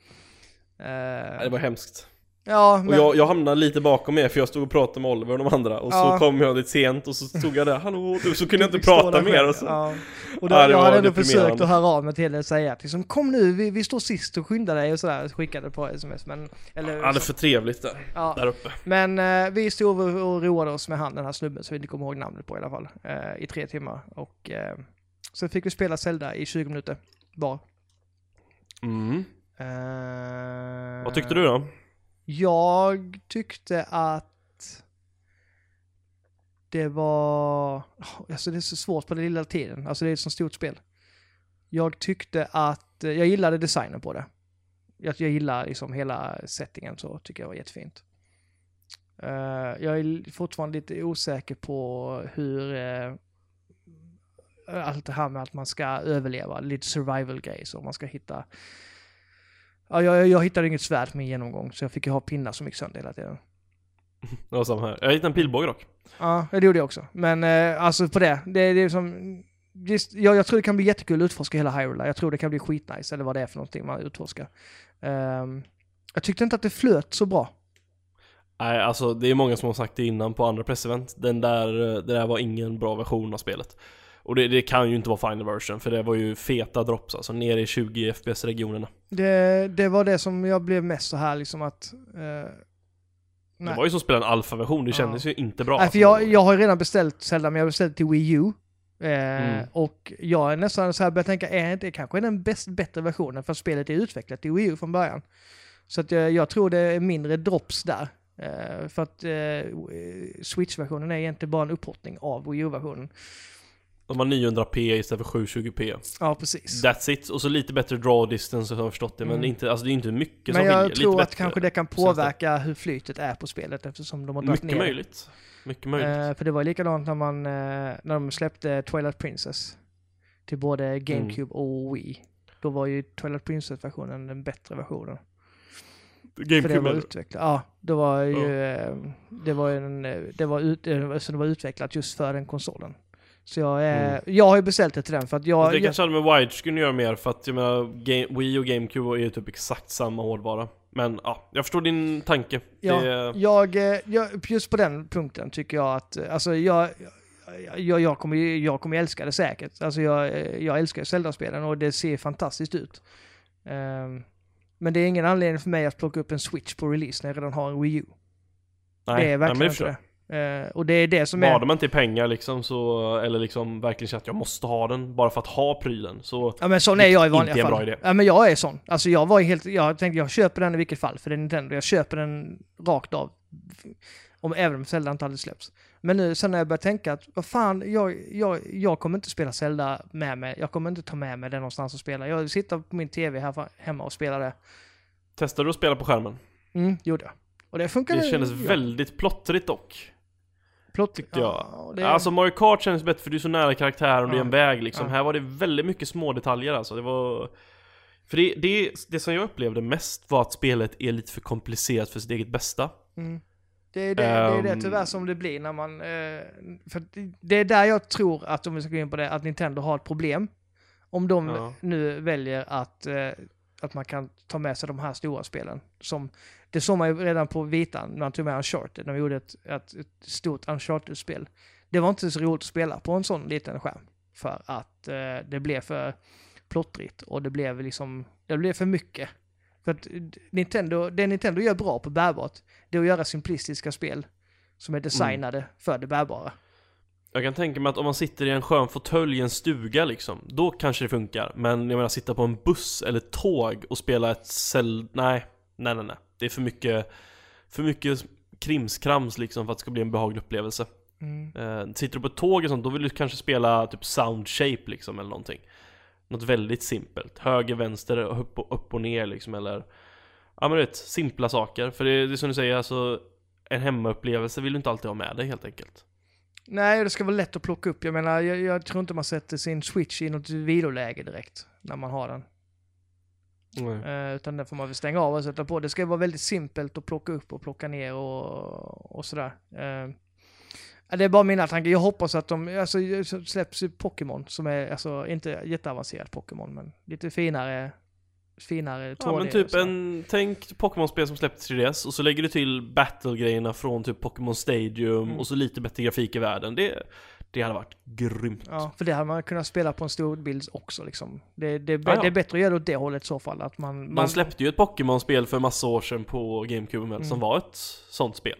Eh, Ja, det var hemskt. Ja, men, Och jag, jag hamnade lite bakom er för jag stod och pratade med Oliver och de andra och Ja. så kom jag lite sent och så stod jag där, hallå, du, så kunde jag inte prata mer och så. Ja. Och då, Ja, jag hade ändå försökt att höra av mig till dig och säga att liksom, kom nu, vi, vi står sist och skynda dig och sådär. Skickade på sms men, eller Ja, det är för trevligt där, Ja, där uppe. men eh, vi stod och, roade oss med han, den här snubben som vi inte kommer ihåg namnet på i alla fall, eh, i tre timmar. Och eh, så fick vi spela Zelda i 20 minuter var. Mm. Eh, Vad tyckte du då? Jag tyckte att det var, alltså det är så svårt på den lilla tiden, alltså det är ett så stort spel. Jag tyckte att, jag gillade designen på det. Jag, jag gillar liksom hela settingen så, tycker jag var jättefint. Uh, jag är fortfarande lite osäker på hur Uh, allt det här med att man ska överleva, lite survival grejer, så man ska hitta Ja, jag, jag hittade inget svärd med min genomgång, så jag fick ju ha pinnar som gick sönder hela tiden. [laughs] Var samma här. Jag hittade en pilbåge dock. Ja, det gjorde jag också. Men eh, alltså på det, det, det är som... Just, jag, jag tror det kan bli jättekul att utforska hela Hyrule. Jag tror det kan bli skitnice, eller vad det är för någonting man utforskar. Um, jag tyckte inte att det flöt så bra. Nej, alltså det är många som har sagt det innan på andra pressevent. Den där, det där var ingen bra version av spelet. Och det, det, kan ju inte vara final version, för det var ju feta drops alltså, ner i 20 FPS-regionerna. Det, det var det som jag blev mest så här liksom att... Eh, det var ju som att spela en alfa-version, det kändes ja. ju inte bra. Nej, för jag, jag har ju redan beställt Zelda, men jag har beställt till Wii U. Eh, mm. Och jag är nästan så här börjar tänka, är det kanske den bäst, bättre versionen för spelet är utvecklat i Wii U från början. Så att jag, jag tror det är mindre drops där. Eh, för att eh, Switch-versionen är egentligen bara en upphottning av Wii U-versionen. De har 900p istället för 720p. Ja, precis. That's it. Och så lite bättre draw distance har jag förstått det. Men mm. inte, alltså det är inte mycket men som jag tror att kanske det kan påverka hur flytet är på spelet eftersom de har dragit ner. Mycket möjligt. Mycket möjligt. Eh, för det var likadant när man, eh, när de släppte Twilight Princess. Till både GameCube mm. och Wii. Då var ju Twilight Princess-versionen den bättre versionen. GameCube För det var utvecklat. Ja, det var ju, ja. det var en, det var, ut, alltså det var utvecklat just för den konsolen. Så jag, är, mm. jag har ju beställt det till den för att jag... Det kanske hade med widescreen göra mer för att jag menar Game, Wii och GameCube är ju typ exakt samma hårdvara. Men ja, jag förstår din tanke. Ja, det... jag, eh, jag, just på den punkten tycker jag att, alltså jag, jag, jag, kommer, jag kommer älska det säkert. Alltså jag, eh, jag älskar Zelda-spelen och det ser fantastiskt ut. Um, men det är ingen anledning för mig att plocka upp en Switch på release när jag redan har en Wii U. Nej, det är verkligen nej, inte det. Uh, och det är det som Badar är... man inte i pengar liksom så, eller liksom verkligen känner att jag måste ha den bara för att ha prylen så... Ja men sån är jag i vanliga inte fall. Bra idé. Ja men jag är sån. Alltså jag var helt, jag tänkte jag köper den i vilket fall för det är Nintendo. Jag köper den rakt av. Om, även om Zelda inte hade släppts. Men nu sen när jag börjar tänka att vad fan, jag, jag, jag kommer inte spela Zelda med mig. Jag kommer inte ta med mig den någonstans och spela. Jag sitter på min TV här hemma och spelar det. Testade du att spela på skärmen? Mm, gjorde jag. Och det funkade. Det kändes ja. väldigt plottrigt dock. Plott, tyckte jag. Ja, det... Alltså Mario Kart känns bättre för du är så nära karaktären och ja. det är en väg liksom. Ja. Här var det väldigt mycket små detaljer alltså. Det var... För det, det, det som jag upplevde mest var att spelet är lite för komplicerat för sitt eget bästa. Mm. Det är det, um... det är det ehm. tyvärr som det blir när man... Eh, för det är där jag tror att, om vi ska gå in på det, att Nintendo har ett problem. Om de ja. nu väljer att, eh, att man kan ta med sig de här stora spelen. Som det såg man ju redan på vitan när man tog med Uncharted, när vi gjorde ett, ett, ett stort Uncharted-spel. Det var inte så roligt att spela på en sån liten skärm. För att eh, det blev för plottrigt och det blev liksom, det blev för mycket. För att Nintendo, det Nintendo gör bra på bärbart, det är att göra simplistiska spel som är designade mm. för det bärbara. Jag kan tänka mig att om man sitter i en skön fåtölj i en stuga liksom, då kanske det funkar. Men jag menar sitta på en buss eller tåg och spela ett cell... Nej, nej, nej, nej. Det är för mycket, för mycket krimskrams liksom för att det ska bli en behaglig upplevelse. Mm. Uh, sitter du på ett tåg och sånt, då vill du kanske spela typ sound shape liksom eller någonting. Något väldigt simpelt. Höger, vänster, upp och, upp och ner liksom eller Ja men du vet, simpla saker. För det, det är som du säger, alltså en hemmaupplevelse vill du inte alltid ha med dig helt enkelt. Nej, det ska vara lätt att plocka upp. Jag menar, jag, jag tror inte man sätter sin switch i något viloläge direkt när man har den. Uh, utan den får man väl stänga av och sätta på. Det ska vara väldigt simpelt att plocka upp och plocka ner och, och sådär. Uh, det är bara mina tankar. Jag hoppas att de, alltså släpps Pokémon som är, alltså inte jätteavancerat Pokémon, men lite finare finare 2D. Ja men typ en, tänk Pokémon-spel som släpptes 3DS och så lägger du till battle-grejerna från typ Pokémon Stadium mm. och så lite bättre grafik i världen. Det, det hade varit grymt. Ja, för det hade man kunnat spela på en stor bild också liksom. Det, det, ja. det är bättre att göra det åt det hållet i så fall. Att man, man... De släppte ju ett Pokémon-spel för massa år sedan på GameCube mm. som var ett sånt spel.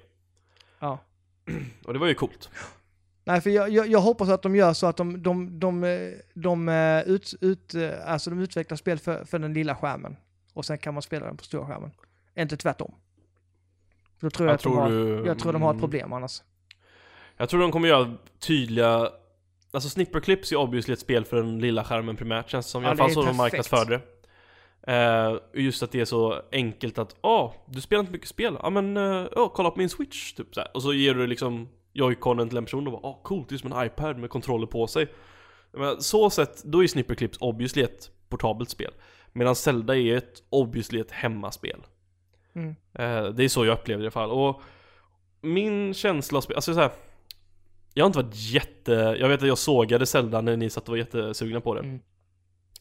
Ja. [clears throat] Och det var ju coolt. Nej, för jag, jag, jag, hoppas att de gör så att de, de, de, de, eh, ut, ut, eh, alltså de utvecklar spel för, för den lilla skärmen. Och sen kan man spela den på stora skärmen. Inte tvärtom. Då tror jag, jag att tror de har, du... jag tror de har ett problem annars. Jag tror de kommer göra tydliga Alltså Snipperclips är obviously ett spel för den lilla skärmen primärt känns det som. I alla fall så de marknadsförde det. Eh, just att det är så enkelt att, ja, ah, du spelar inte mycket spel, ja men, ja, oh, kolla på min switch, typ så här. Och så ger du liksom joyconen till en person och bara, ah, coolt, det är som en iPad med kontroller på sig. Men så sett, då är Snipperclips obviously ett portabelt spel. Medan Zelda är ett obviously ett hemmaspel. Mm. Eh, det är så jag upplever det i alla fall. Och min känsla av spel, alltså så här, Jag har inte varit jätte, jag vet att jag sågade Zelda när ni satt och var jättesugna på det. Mm.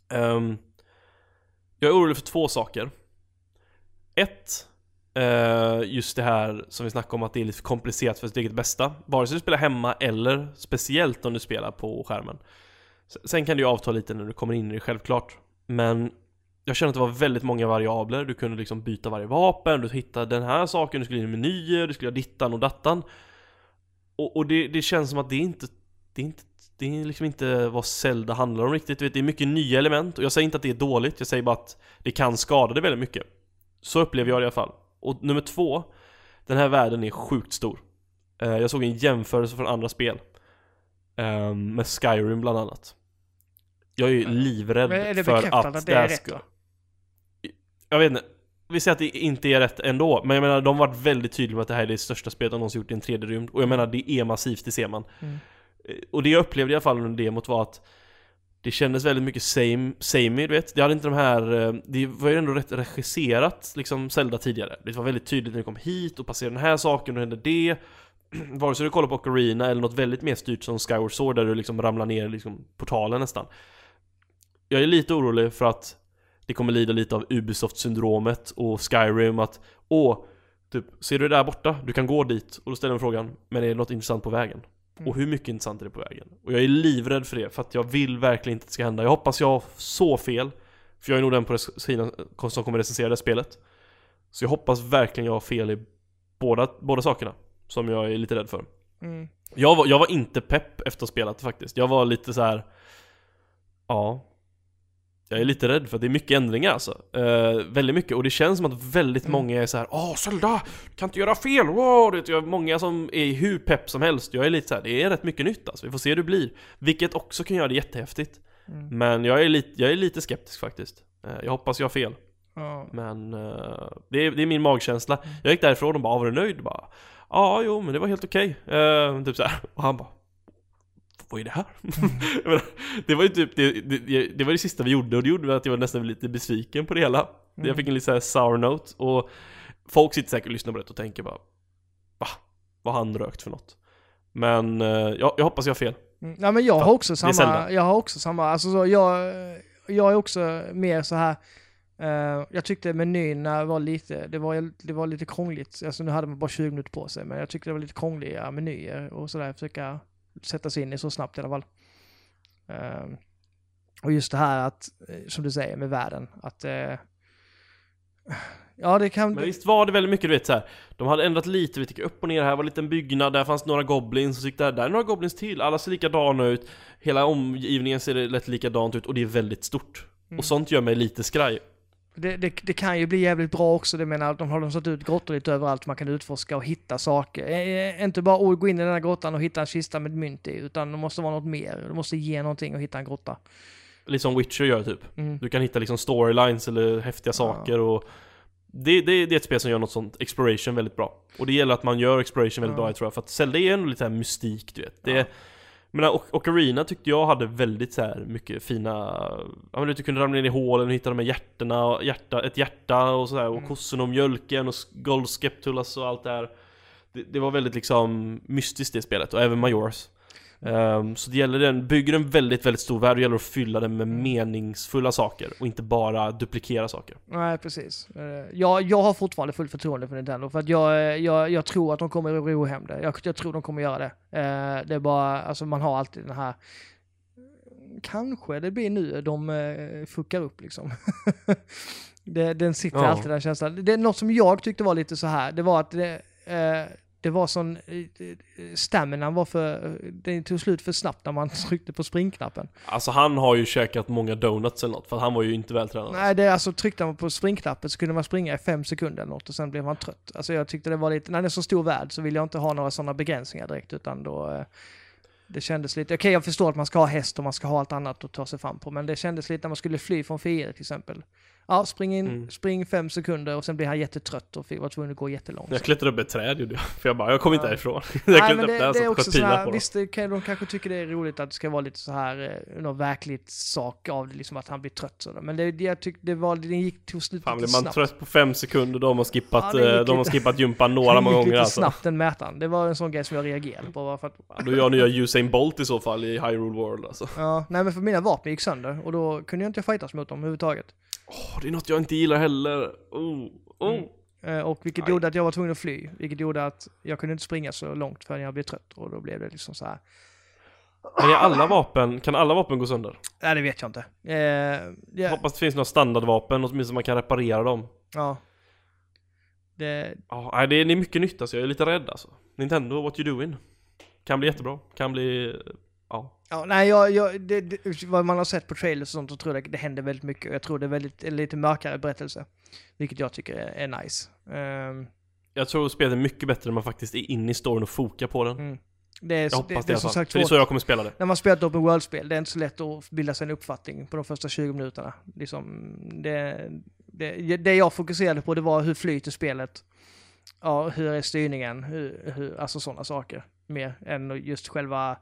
Ehm, jag är orolig för två saker. Ett, eh, just det här som vi snackade om att det är lite för komplicerat för sitt eget bästa. Vare sig du spelar hemma eller speciellt om du spelar på skärmen. Sen kan det ju avta lite när du kommer in i det självklart. Men jag känner att det var väldigt många variabler. Du kunde liksom byta varje vapen, du hittade den här saken, du skulle in i menyer, du skulle göra dittan och dattan. Och, och det, det känns som att det inte, det är inte det är liksom inte vad Zelda handlar om riktigt. Du vet, det är mycket nya element och jag säger inte att det är dåligt, jag säger bara att det kan skada det väldigt mycket. Så upplever jag det i alla fall. Och nummer två, den här världen är sjukt stor. Eh, Jag såg en jämförelse från andra spel. eh, Med Skyrim bland annat. Jag är ju livrädd för att, det är rätt ska-? Jag vet inte. Vi säger att det inte är rätt ändå, men jag menar de har varit väldigt tydliga med att det här är det största spelet de någonsin gjort i en 3D-rymd. Och jag menar det är massivt, det ser man. Mm. Eh, Och det jag upplevde i alla fall under demot var att det kändes väldigt mycket same, samey, du vet. Det hade inte de här, eh, det var ju ändå rätt regisserat, liksom Zelda tidigare. Det var väldigt tydligt när du kom hit och passerade den här saken och hände det. [clears throat] Vare sig du kollar på Ocarina eller något väldigt mer styrt som Skyward Sword där du liksom ramlar ner liksom portalen nästan. Jag är lite orolig för att det kommer lida lite av Ubisoft-syndromet och Skyrim att Åh, typ, ser du det där borta? Du kan gå dit. Och då ställer de frågan, men är det något intressant på vägen? Mm. Och hur mycket intressant är det på vägen? Och jag är livrädd för det, för att jag vill verkligen inte att det ska hända. Jag hoppas jag har så fel. För jag är nog den på sidan som kommer recensera det spelet. Så jag hoppas verkligen jag har fel i båda, båda sakerna. Som jag är lite rädd för. Mm. Jag var, jag var inte pepp efter att ha spelat faktiskt. Jag var lite så här. Ja. Jag är lite rädd för att det är mycket ändringar alltså. Eh, väldigt mycket. Och det känns som att väldigt Mm. många är så här. Åh Zelda! Du kan inte göra fel! Wow! Det är många som är hur pepp som helst. Jag är lite så här. det är rätt mycket nytt alltså. Vi får se hur det blir. Vilket också kan göra det jättehäftigt. Mm. Men jag är lite, jag är lite skeptisk faktiskt. Eh, jag hoppas jag har fel. Ja. Men eh, det, är, det är min magkänsla. Mm. Jag gick därifrån och bara, "Ah, var du nöjd? Bara, Ja, jo men det var helt okej. Eh, typ så här. Och han bara vad är det här? [laughs] Menar, det var ju typ det, det, det var det sista vi gjorde och det gjorde att jag var nästan lite besviken på det hela. Mm. Jag fick en lite så här sour note och folk sitter säkert och lyssnar på det och tänker bara Va? Vad har han rökt för något? Men eh, jag, jag hoppas jag har fel. Mm. Ja, men jag har också samma, jag har också samma, alltså så jag, jag är också mer så här, eh, jag tyckte menyerna var lite, det var, det var lite krångligt, alltså nu hade man bara 20 minuter på sig, men jag tyckte det var lite krångliga menyer och sådär, försöka sätta sig in i så snabbt i alla fall. Eh, och just det här att, eh, som du säger med världen, att eh, Ja, det kan... Men visst var det väldigt mycket du vet så här. De hade ändrat lite, vi gick upp och ner, här var en liten byggnad, där fanns några goblins, och så gick där, där är några goblins till, alla ser likadana ut Hela omgivningen ser lätt likadant ut och det är väldigt stort Mm. Och sånt gör mig lite skraj Det, det, det kan ju bli jävligt bra också, det menar de har de satt ut grottor lite överallt man kan utforska och hitta saker. Eh, inte bara oh, gå in i den här grottan och hitta en kista med mynt i, utan det måste vara något mer. Du måste ge någonting och hitta en grotta. Lite som Witcher gör typ Mm. Du kan hitta liksom storylines eller häftiga saker och det, det, det är ett spel som gör något sånt exploration väldigt bra Och det gäller att man gör exploration väldigt Ja. bra jag tror jag, för att Zelda är ändå lite här mystik du vet det, Ja. Men och Ocarina tyckte jag hade väldigt så här mycket fina Ja men du kunde ramla ner i hålen och hitta de här hjärtorna, hjärta, ett hjärta och sådär och Mm. kossorna och mjölken och Gold Skeptulas och allt det här det, det var väldigt liksom mystiskt det spelet och även Majors Ehm, Så det gäller den, bygger en väldigt, väldigt stor värld och det gäller att fylla den med Mm. meningsfulla saker och inte bara duplikera saker Nej, precis. Eh, Jag, jag har fortfarande fullt förtroende för Nintendo, för att jag, jag, jag tror att de kommer ro hem det. Jag, jag tror de kommer göra det. Eh, Det är bara, alltså man har alltid den här Kanske det blir nu de eh, fuckar upp liksom. [laughs] det, den sitter Ja. alltid den känslan. Det är något som jag tyckte var lite så här, det var att det, eh, det var sån, eh, staminan var för, det tog slut för snabbt när man [laughs] tryckte på springknappen. Alltså han har ju käkat många donuts eller något, för han var ju inte vältränad Nej, det är alltså tryckte man på springknappen så kunde man springa i fem sekunder eller något och sen blev man trött. Alltså jag tyckte det var lite, när det är så stor värld så vill jag inte ha några sådana begränsningar direkt utan då eh, det kändes lite, okej jag förstår att man ska ha häst och man ska ha allt annat att ta sig fram på men det kändes lite när man skulle fly från fiender till exempel. Ja, spring, in, Mm. spring fem sekunder och sen blir han jättetrött och var tvungen att gå jättelångt. Jag klättrade upp ett träd gjorde jag, för jag bara, jag kommer inte Ja. härifrån. [laughs] Jag Nej, men det, där det är så också så här, visst det de kanske tycker det är roligt att det ska vara lite så här, eh, någon verkligt sak av det, liksom att han blir trött sådär. Men det, det, jag tyckte det var, det gick till slut Fan lite man snabbt. trött på fem sekunder, de har skippat, Ja, det gick eh, de har skippat gympan några [laughs] det många gick gånger lite alltså. snabbt den mätaren. Det var en sån grej som jag reagerade på. bara För att, Då jag nya Usain Bolt i så fall i Hyrule World alltså. ja, nej men för mina vapen gick sönder och då kunde jag inte fightas mot dem överhuvudtaget. Åh, det är något jag inte gillar heller. Oh, oh. Mm. Eh, Och vilket Aj. gjorde att jag var tvungen att fly. Vilket gjorde att jag kunde inte springa så långt förrän jag blev trött. Och då blev det liksom så här. Men är alla vapen, kan alla vapen gå sönder? Nej, det vet jag inte. Eh, ja, Hoppas det finns några standardvapen, åtminstone man kan reparera dem. ja. Det, Ja, det är, det är mycket nytt alltså, jag är lite rädd alltså. Nintendo, what you doing? Kan bli jättebra, kan bli... Ja. ja, nej, jag, jag, det, det, vad man har sett på trailers och sånt så tror jag det, det händer väldigt mycket. Jag tror det är väldigt, en lite mörkare berättelse. Vilket jag tycker är, är nice. Ehm, Jag tror spelet är mycket bättre när man faktiskt är inne i storyn och fokar på den. mm. Det är, Jag hoppas det, det, som sagt För det är så jag kommer spela det. När man spelar ett open world-spel, det är inte så lätt att bilda sig en uppfattning på de första 20 minuterna. Liksom, det, det, det jag fokuserade på det var hur flyter spelet, ja, hur är styrningen, hur, hur, alltså sådana saker. Mer än just själva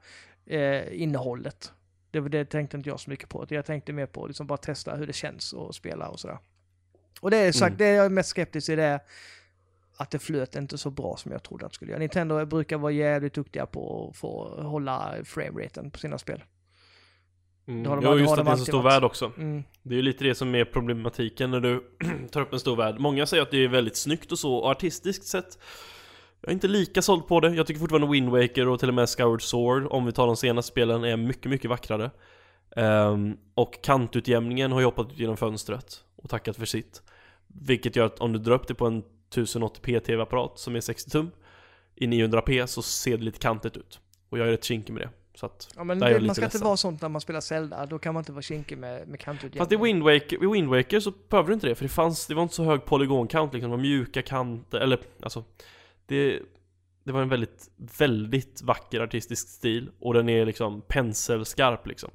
eh, innehållet. Det, det tänkte inte jag så mycket på. Jag tänkte mer på liksom bara testa hur det känns och spela och sådär. Och det är sagt, Mm. det jag är mest skeptisk i det är att det flöt inte så bra som jag trodde att det skulle göra. Nintendo brukar vara jävligt duktiga på att få hålla frameraten på sina spel. Mm. Det har de- jo, just har att de det är en så stor varit. värld också. Mm. Det är ju lite det som är problematiken när du [clears throat] tar upp en stor värld. Många säger att det är väldigt snyggt och så, och artistiskt sett jag är inte lika såld på det. Jag tycker fortfarande Wind Waker och till och med Skyward Sword, om vi tar de senaste spelen, är mycket, mycket vackrare. Ehm, och kantutjämningen har ju hoppat ut genom fönstret och tackat för sitt. Vilket gör att om du drar upp det på en 1080p TV-apparat som är 60 tum i 900p så ser det lite kantigt ut. Och jag är rätt kinkig med det. Så att, Ja, men det, man ska inte ledsen. vara sånt när man spelar Zelda. Då kan man inte vara kinkig med, med kantutjämning. Fast i Wind Waker, i Wind Waker så behöver du inte det, för det fanns, det var inte så hög polygonkant liksom, det var mjuka kanter, eller alltså det, det var en väldigt, väldigt vacker artistisk stil och den är liksom penselskarp liksom.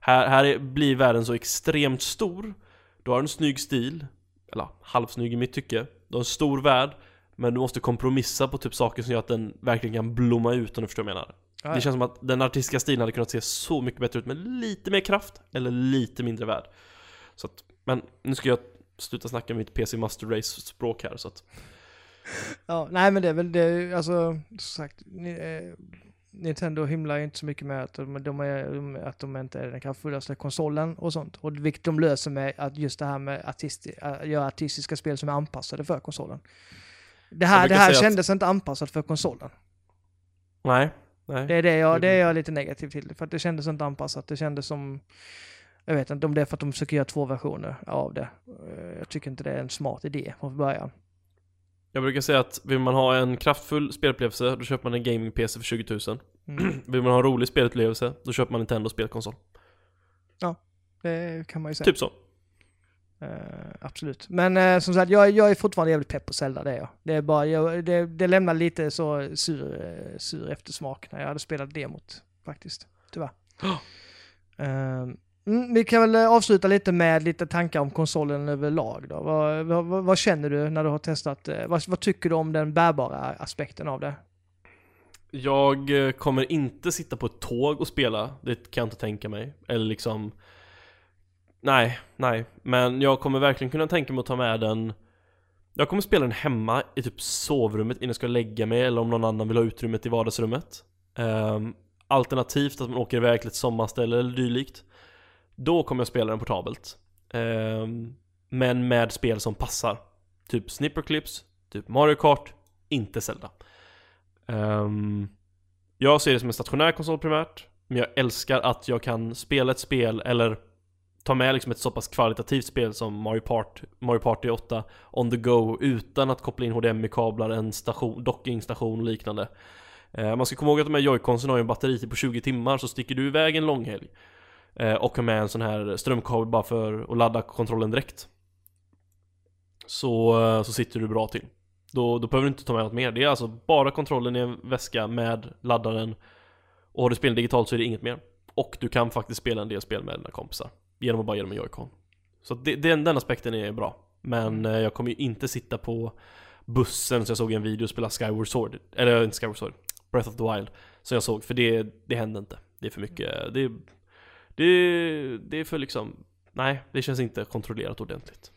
Här, här är, blir världen så extremt stor, du har en snygg stil, eller halvsnygg i mitt tycke, du har en stor värld, men du måste kompromissa på typ saker som gör att den verkligen kan blomma ut om du förstår vad jag menar. Ja, Det känns som att den artistiska stilen hade kunnat se så mycket bättre ut med lite mer kraft eller lite mindre värld. Så att, men nu ska jag sluta snacka mitt PC Master Race språk här så att ja, nej men det är väl det, alltså som sagt. Eh, Nintendo himlar ju inte så mycket med att de, de är, att de inte är den kraftfullaste konsolen och sånt. Och vilket de löser med att just det här med artist, att göra artistiska spel som är anpassade för konsolen. Det här, det här säga att- kändes inte anpassat för konsolen. Nej, nej. Det är det jag, det är jag lite negativ till. För att det kändes inte anpassat. Det kändes som... Jag vet inte om det är för att de försöker göra två versioner av det. Eh, Jag tycker inte det är en smart idé från början. Jag brukar säga att vill man ha en kraftfull spelupplevelse då köper man en gaming-PC för 20 000. Mm. Vill man ha en rolig spelupplevelse då köper man Nintendo spelkonsol. Det kan man ju säga. Typ så. Eh, absolut. Men eh, som sagt, jag, jag är fortfarande jävligt pepp på Zelda, det är jag. Det är bara, jag, det, det lämnar lite så sur, eh, sur eftersmak när jag hade spelat demot, faktiskt. Tyvärr. [gasps] Eh, mm, vi kan väl eh, avsluta lite med lite tankar om konsolen överlag då. Vad, vad, vad, känner du när du har testat? Eh, vad, vad tycker du om den bärbara aspekten av det? Jag eh, kommer inte sitta på ett tåg och spela, det kan jag inte tänka mig. Eller liksom Nej, nej. Men jag kommer verkligen kunna tänka mig att ta med den Jag kommer spela den hemma i typ sovrummet innan jag ska lägga mig eller om någon annan vill ha utrymmet i vardagsrummet um, Alternativt att man åker iväg till ett sommarställe eller dylikt då kommer jag spela den portabelt. Ehm, men med spel som passar. Typ Snipperclips, typ Mario Kart, inte Zelda. Ehm, jag ser det som en stationär konsol primärt, men jag älskar att jag kan spela ett spel eller ta med liksom ett så pass kvalitativt spel som Mario, Part, Mario Party 8 on the go utan att koppla in HDMI-kablar, en station, dockingstation och liknande. Eh, man ska komma ihåg att de här joyconsen har ju en batteritid på 20 timmar, så sticker du iväg en långhelg eh, och har med en sån här strömkabel bara för att ladda kontrollen direkt så, eh, så sitter du bra till. Då, då behöver du inte ta med något mer. Det är alltså bara kontrollen i en väska med laddaren och har du spelat digitalt så är det inget mer. Och du kan faktiskt spela en del spel med dina kompisar genom att bara ge dem en joycon. Så det, den, den aspekten är bra. Men eh, jag kommer ju inte sitta på bussen som jag såg i en video spela Skyward Sword, eller inte Skyward Sword, Breath of the Wild. Som jag såg, för det, det händer inte. Det är för mycket, det, är det, det är för liksom, nej, det känns inte kontrollerat ordentligt.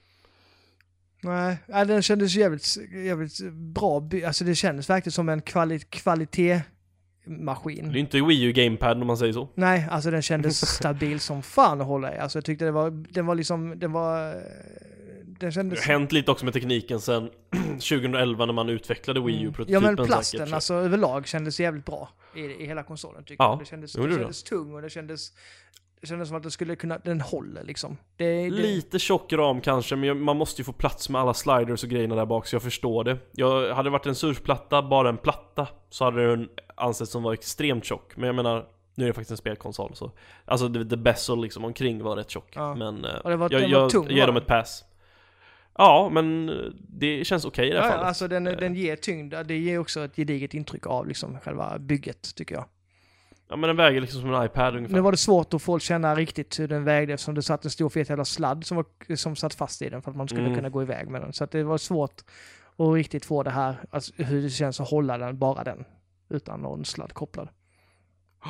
Nej, den kändes jävligt, jävligt bra. Alltså det kändes verkligen som en kvali kvalitetsmaskin. Det är inte Wii U Gamepad om man säger så. Nej, alltså den kändes [laughs] stabil som fan att hålla i. Alltså jag tyckte det var, den var liksom, den var... Den Det kändes... har hänt lite också med tekniken sen [clears throat] 2011 när man utvecklade Wii Mm. U-prototypen Ja men säkert, plasten så- alltså överlag kändes jävligt bra i, i hela konsolen tycker Ja, jag. Det kändes, det det kändes tung och det kändes, det kändes som att det skulle kunna, den håller liksom. Det, det, Lite tjock ram kanske, men man måste ju få plats med alla sliders och grejerna där bak så jag förstår det. Jag hade det varit en surfplatta, bara en platta, så hade den ansetts som var extremt tjock. Men jag menar, nu är det faktiskt en spelkonsol så. Alltså the, the bezel liksom omkring var rätt tjock. Ja. Men eh, det var- jag, den jag tung, ger dem ett pass. Ja, men eh, det känns okej i det här ja, ja, fallet. alltså den, Eh, den ger tyngd, det ger också ett gediget intryck av liksom själva bygget tycker jag. Ja men den väger liksom som en iPad ungefär. Nu var det svårt att få känna riktigt hur den vägde eftersom det satt en stor fet jävla sladd som, var, som satt fast i den för att man skulle Mm. kunna gå iväg med den. Så det var svårt att riktigt få det här, alltså hur det känns att hålla den, bara den, utan någon sladd kopplad. [gasps]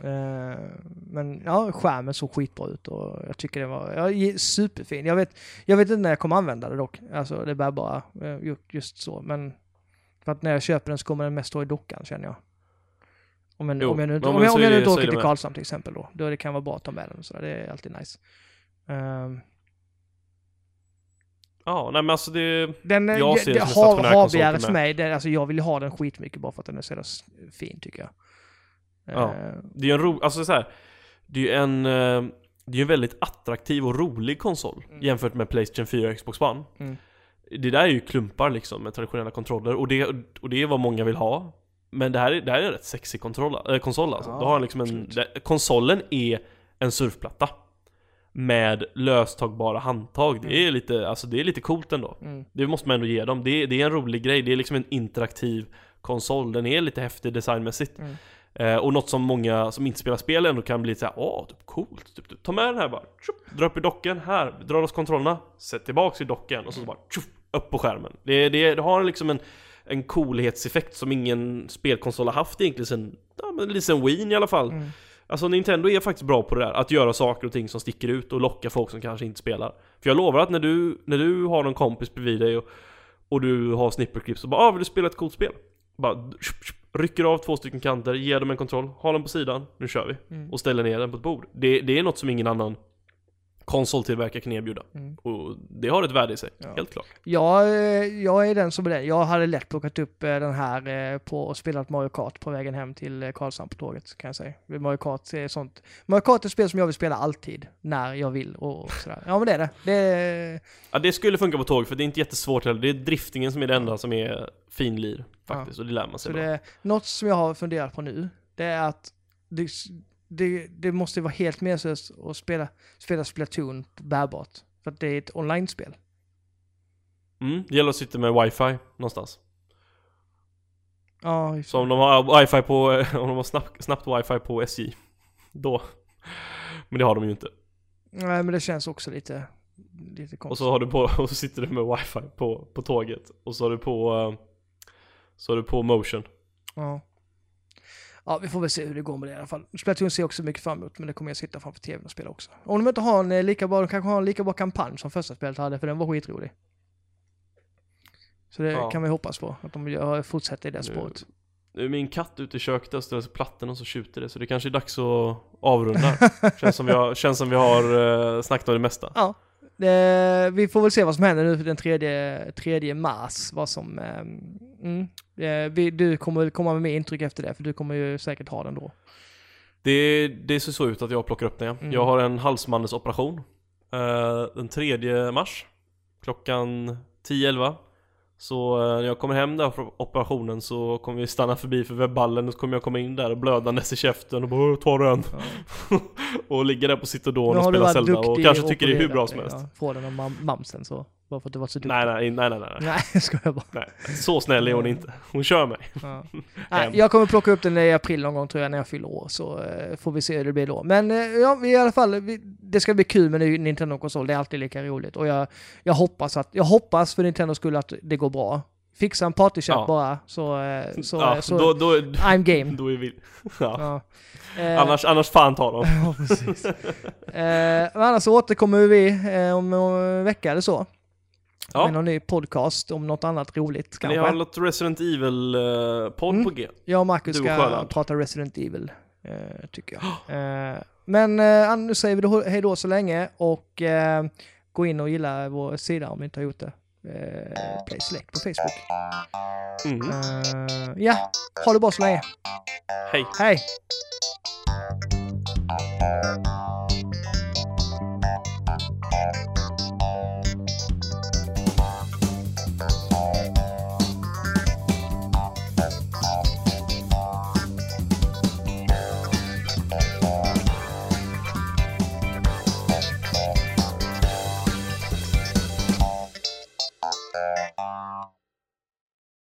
Eh, men ja, skärmen såg skitbra ut och jag tycker det var ja, superfin. Jag vet, jag vet inte när jag kommer använda det dock. Alltså det är bara, eh, ju- just så. Men för att när jag köper den så kommer den mest stå i dockan känner jag. Om jag, Jo, om jag nu om jag, om jag nu inte åker till. Karlshamn till exempel då. Då det kan vara bra att ta med den. Så det är alltid nice. Ehm, Ja, nej men alltså det... den, Jag jag ser det, det en har, har begäret för mig. Det, alltså jag vill ha den skitmycket bara för att den är så jävla fin tycker jag. Ja. Eh, Det är ju en ro... Alltså så här, Det är ju en... eh, Det är en väldigt attraktiv och rolig konsol Mm. jämfört med Playstation 4 och Xbox One. Mm. Det där är ju klumpar liksom med traditionella kontroller och det, och det är vad många vill ha. Men det här är, det här är en rätt sexig kontroll, äh, konsol alltså. Ja, Då har liksom en, det, konsolen är en surfplatta. Med löstagbara handtag. Det är lite, alltså det är lite coolt ändå. Mm. Det måste man ändå ge dem. Det, det är en rolig grej. Det är liksom en interaktiv konsol. Den är lite häftig designmässigt. Mm. Eh, och något som många som inte spelar spel ändå kan bli såhär, åh, typ coolt. Typ, typ, ta med den här bara. Tjup, dra upp i docken. Här, dra loss kontrollerna. Sätt tillbaks i docken. Och så bara tjup, upp på skärmen. Det, det, det har liksom en, en coolhetseffekt som ingen spelkonsol har haft egentligen sen, ja men lite sen Wii i alla fall. Mm. Alltså Nintendo är faktiskt bra på det där, att göra saker och ting som sticker ut och locka folk som kanske inte spelar. För jag lovar att när du, när du har någon kompis bredvid dig och, och du har snipperclips så bara ah, vill du spela ett coolt spel? Bara rycker av två stycken kanter, ger dem en kontroll, har den på sidan, nu kör vi. Mm. Och ställer ner den på ett bord. Det, det är något som ingen annan konsoltillverkare kan erbjuda. Mm. Och det har ett värde i sig, Ja. helt klart. Jag, jag är den som är den. Jag hade lätt plockat upp eh, den här eh, på och spelat Mario Kart på vägen hem till eh, Karlshamn på tåget kan jag säga. Mario Kart är sånt. Mario Kart är ett spel som jag vill spela alltid, när jag vill och, och sådär. Ja men det är det. det Ja, det skulle funka på tåg för det är inte jättesvårt heller. Det är driftingen som är det enda som är finlir faktiskt. Och det lär man sig så bra. det, något som jag har funderat på nu, det är att det, det, det måste vara helt meningslöst att spela, spela Splatoon bärbart. För att det är ett online-spel. Mm, det gäller att sitta med wifi någonstans. Ja, Så om de har wifi på, [laughs] om de har snabbt, snabbt wifi på SJ, då. Men det har de ju inte. nej men det känns också lite, lite konstigt. Och så har du på, [laughs] och så sitter du med wifi på, på tåget. Och så har du på, eh, så har du på motion. Ja. Ja, vi får väl se hur det går med det i alla fall. Splatoon ser jag också mycket fram emot, men det kommer jag sitta framför tvn och spela också. Om de inte har en eh, lika bra, de kanske har en lika bra kampanj som första spelet hade, för den var skitrolig. Så det Ja. kan vi hoppas på, att de gör, fortsätter i det spåret. Nu är min katt ute i köket och ställer sig på plattan och så tjuter det. Så det kanske är dags att avrunda. [laughs] känns, som vi har, känns som vi har uh, snackat om det mesta. Ja, det, vi får väl se vad som händer nu den tredje, tredje mars, vad som... Eh, mm, eh, vi, du kommer väl komma med mer intryck efter det, för du kommer ju säkert ha den då. Det, det ser så ut att jag plockar upp det. Mm. Jag har en halsmandesoperation. eh, den 3 mars. Klockan 10-11. Så eh, när jag kommer hem där från operationen så kommer vi stanna förbi för webballen och så kommer jag komma in där och blödandes i käften och bara "Åh, ta den. [laughs] och ligga där på Citodon och spela Zelda och kanske tycker det är hur bra som helst. Ja, få den av mam- mamsen så. Bara för att du var så duktig. Nej, nej, nej, nej, nej. Nej, jag skojar bara. nej. Så snäll är hon inte. Hon kör mig. Ja. [laughs] Nej, jag kommer plocka upp den i april någon gång tror jag när jag fyller år så eh, får vi se hur det blir då. Men eh, ja, vi, i alla fall, vi, det ska bli kul med ny Nintendo-konsol. Det är alltid lika roligt och jag, jag hoppas att, jag hoppas för Nintendo skull att det går bra. Fixa en partychat Ja. bara så, eh, så, ja, så då, då, I'm game. [laughs] då är vi... Ja. Ja. Eh, Annars, annars fan ta dem. [laughs] Ja, precis. eh, men annars så återkommer vi eh, om en vecka eller så. Ja. Med någon ny podcast om något annat roligt Ni kanske. har något Resident Evil-podd Mm. på G. Jag och Marcus Du och ska prata Resident Evil, eh, tycker jag. [gasps] Eh, men eh, nu säger vi då hej då så länge och gå in och gilla vår sida om ni inte har gjort det. Eh, Play Select på Facebook. Mm. Ja, ha det bra så länge. Hej. Hej!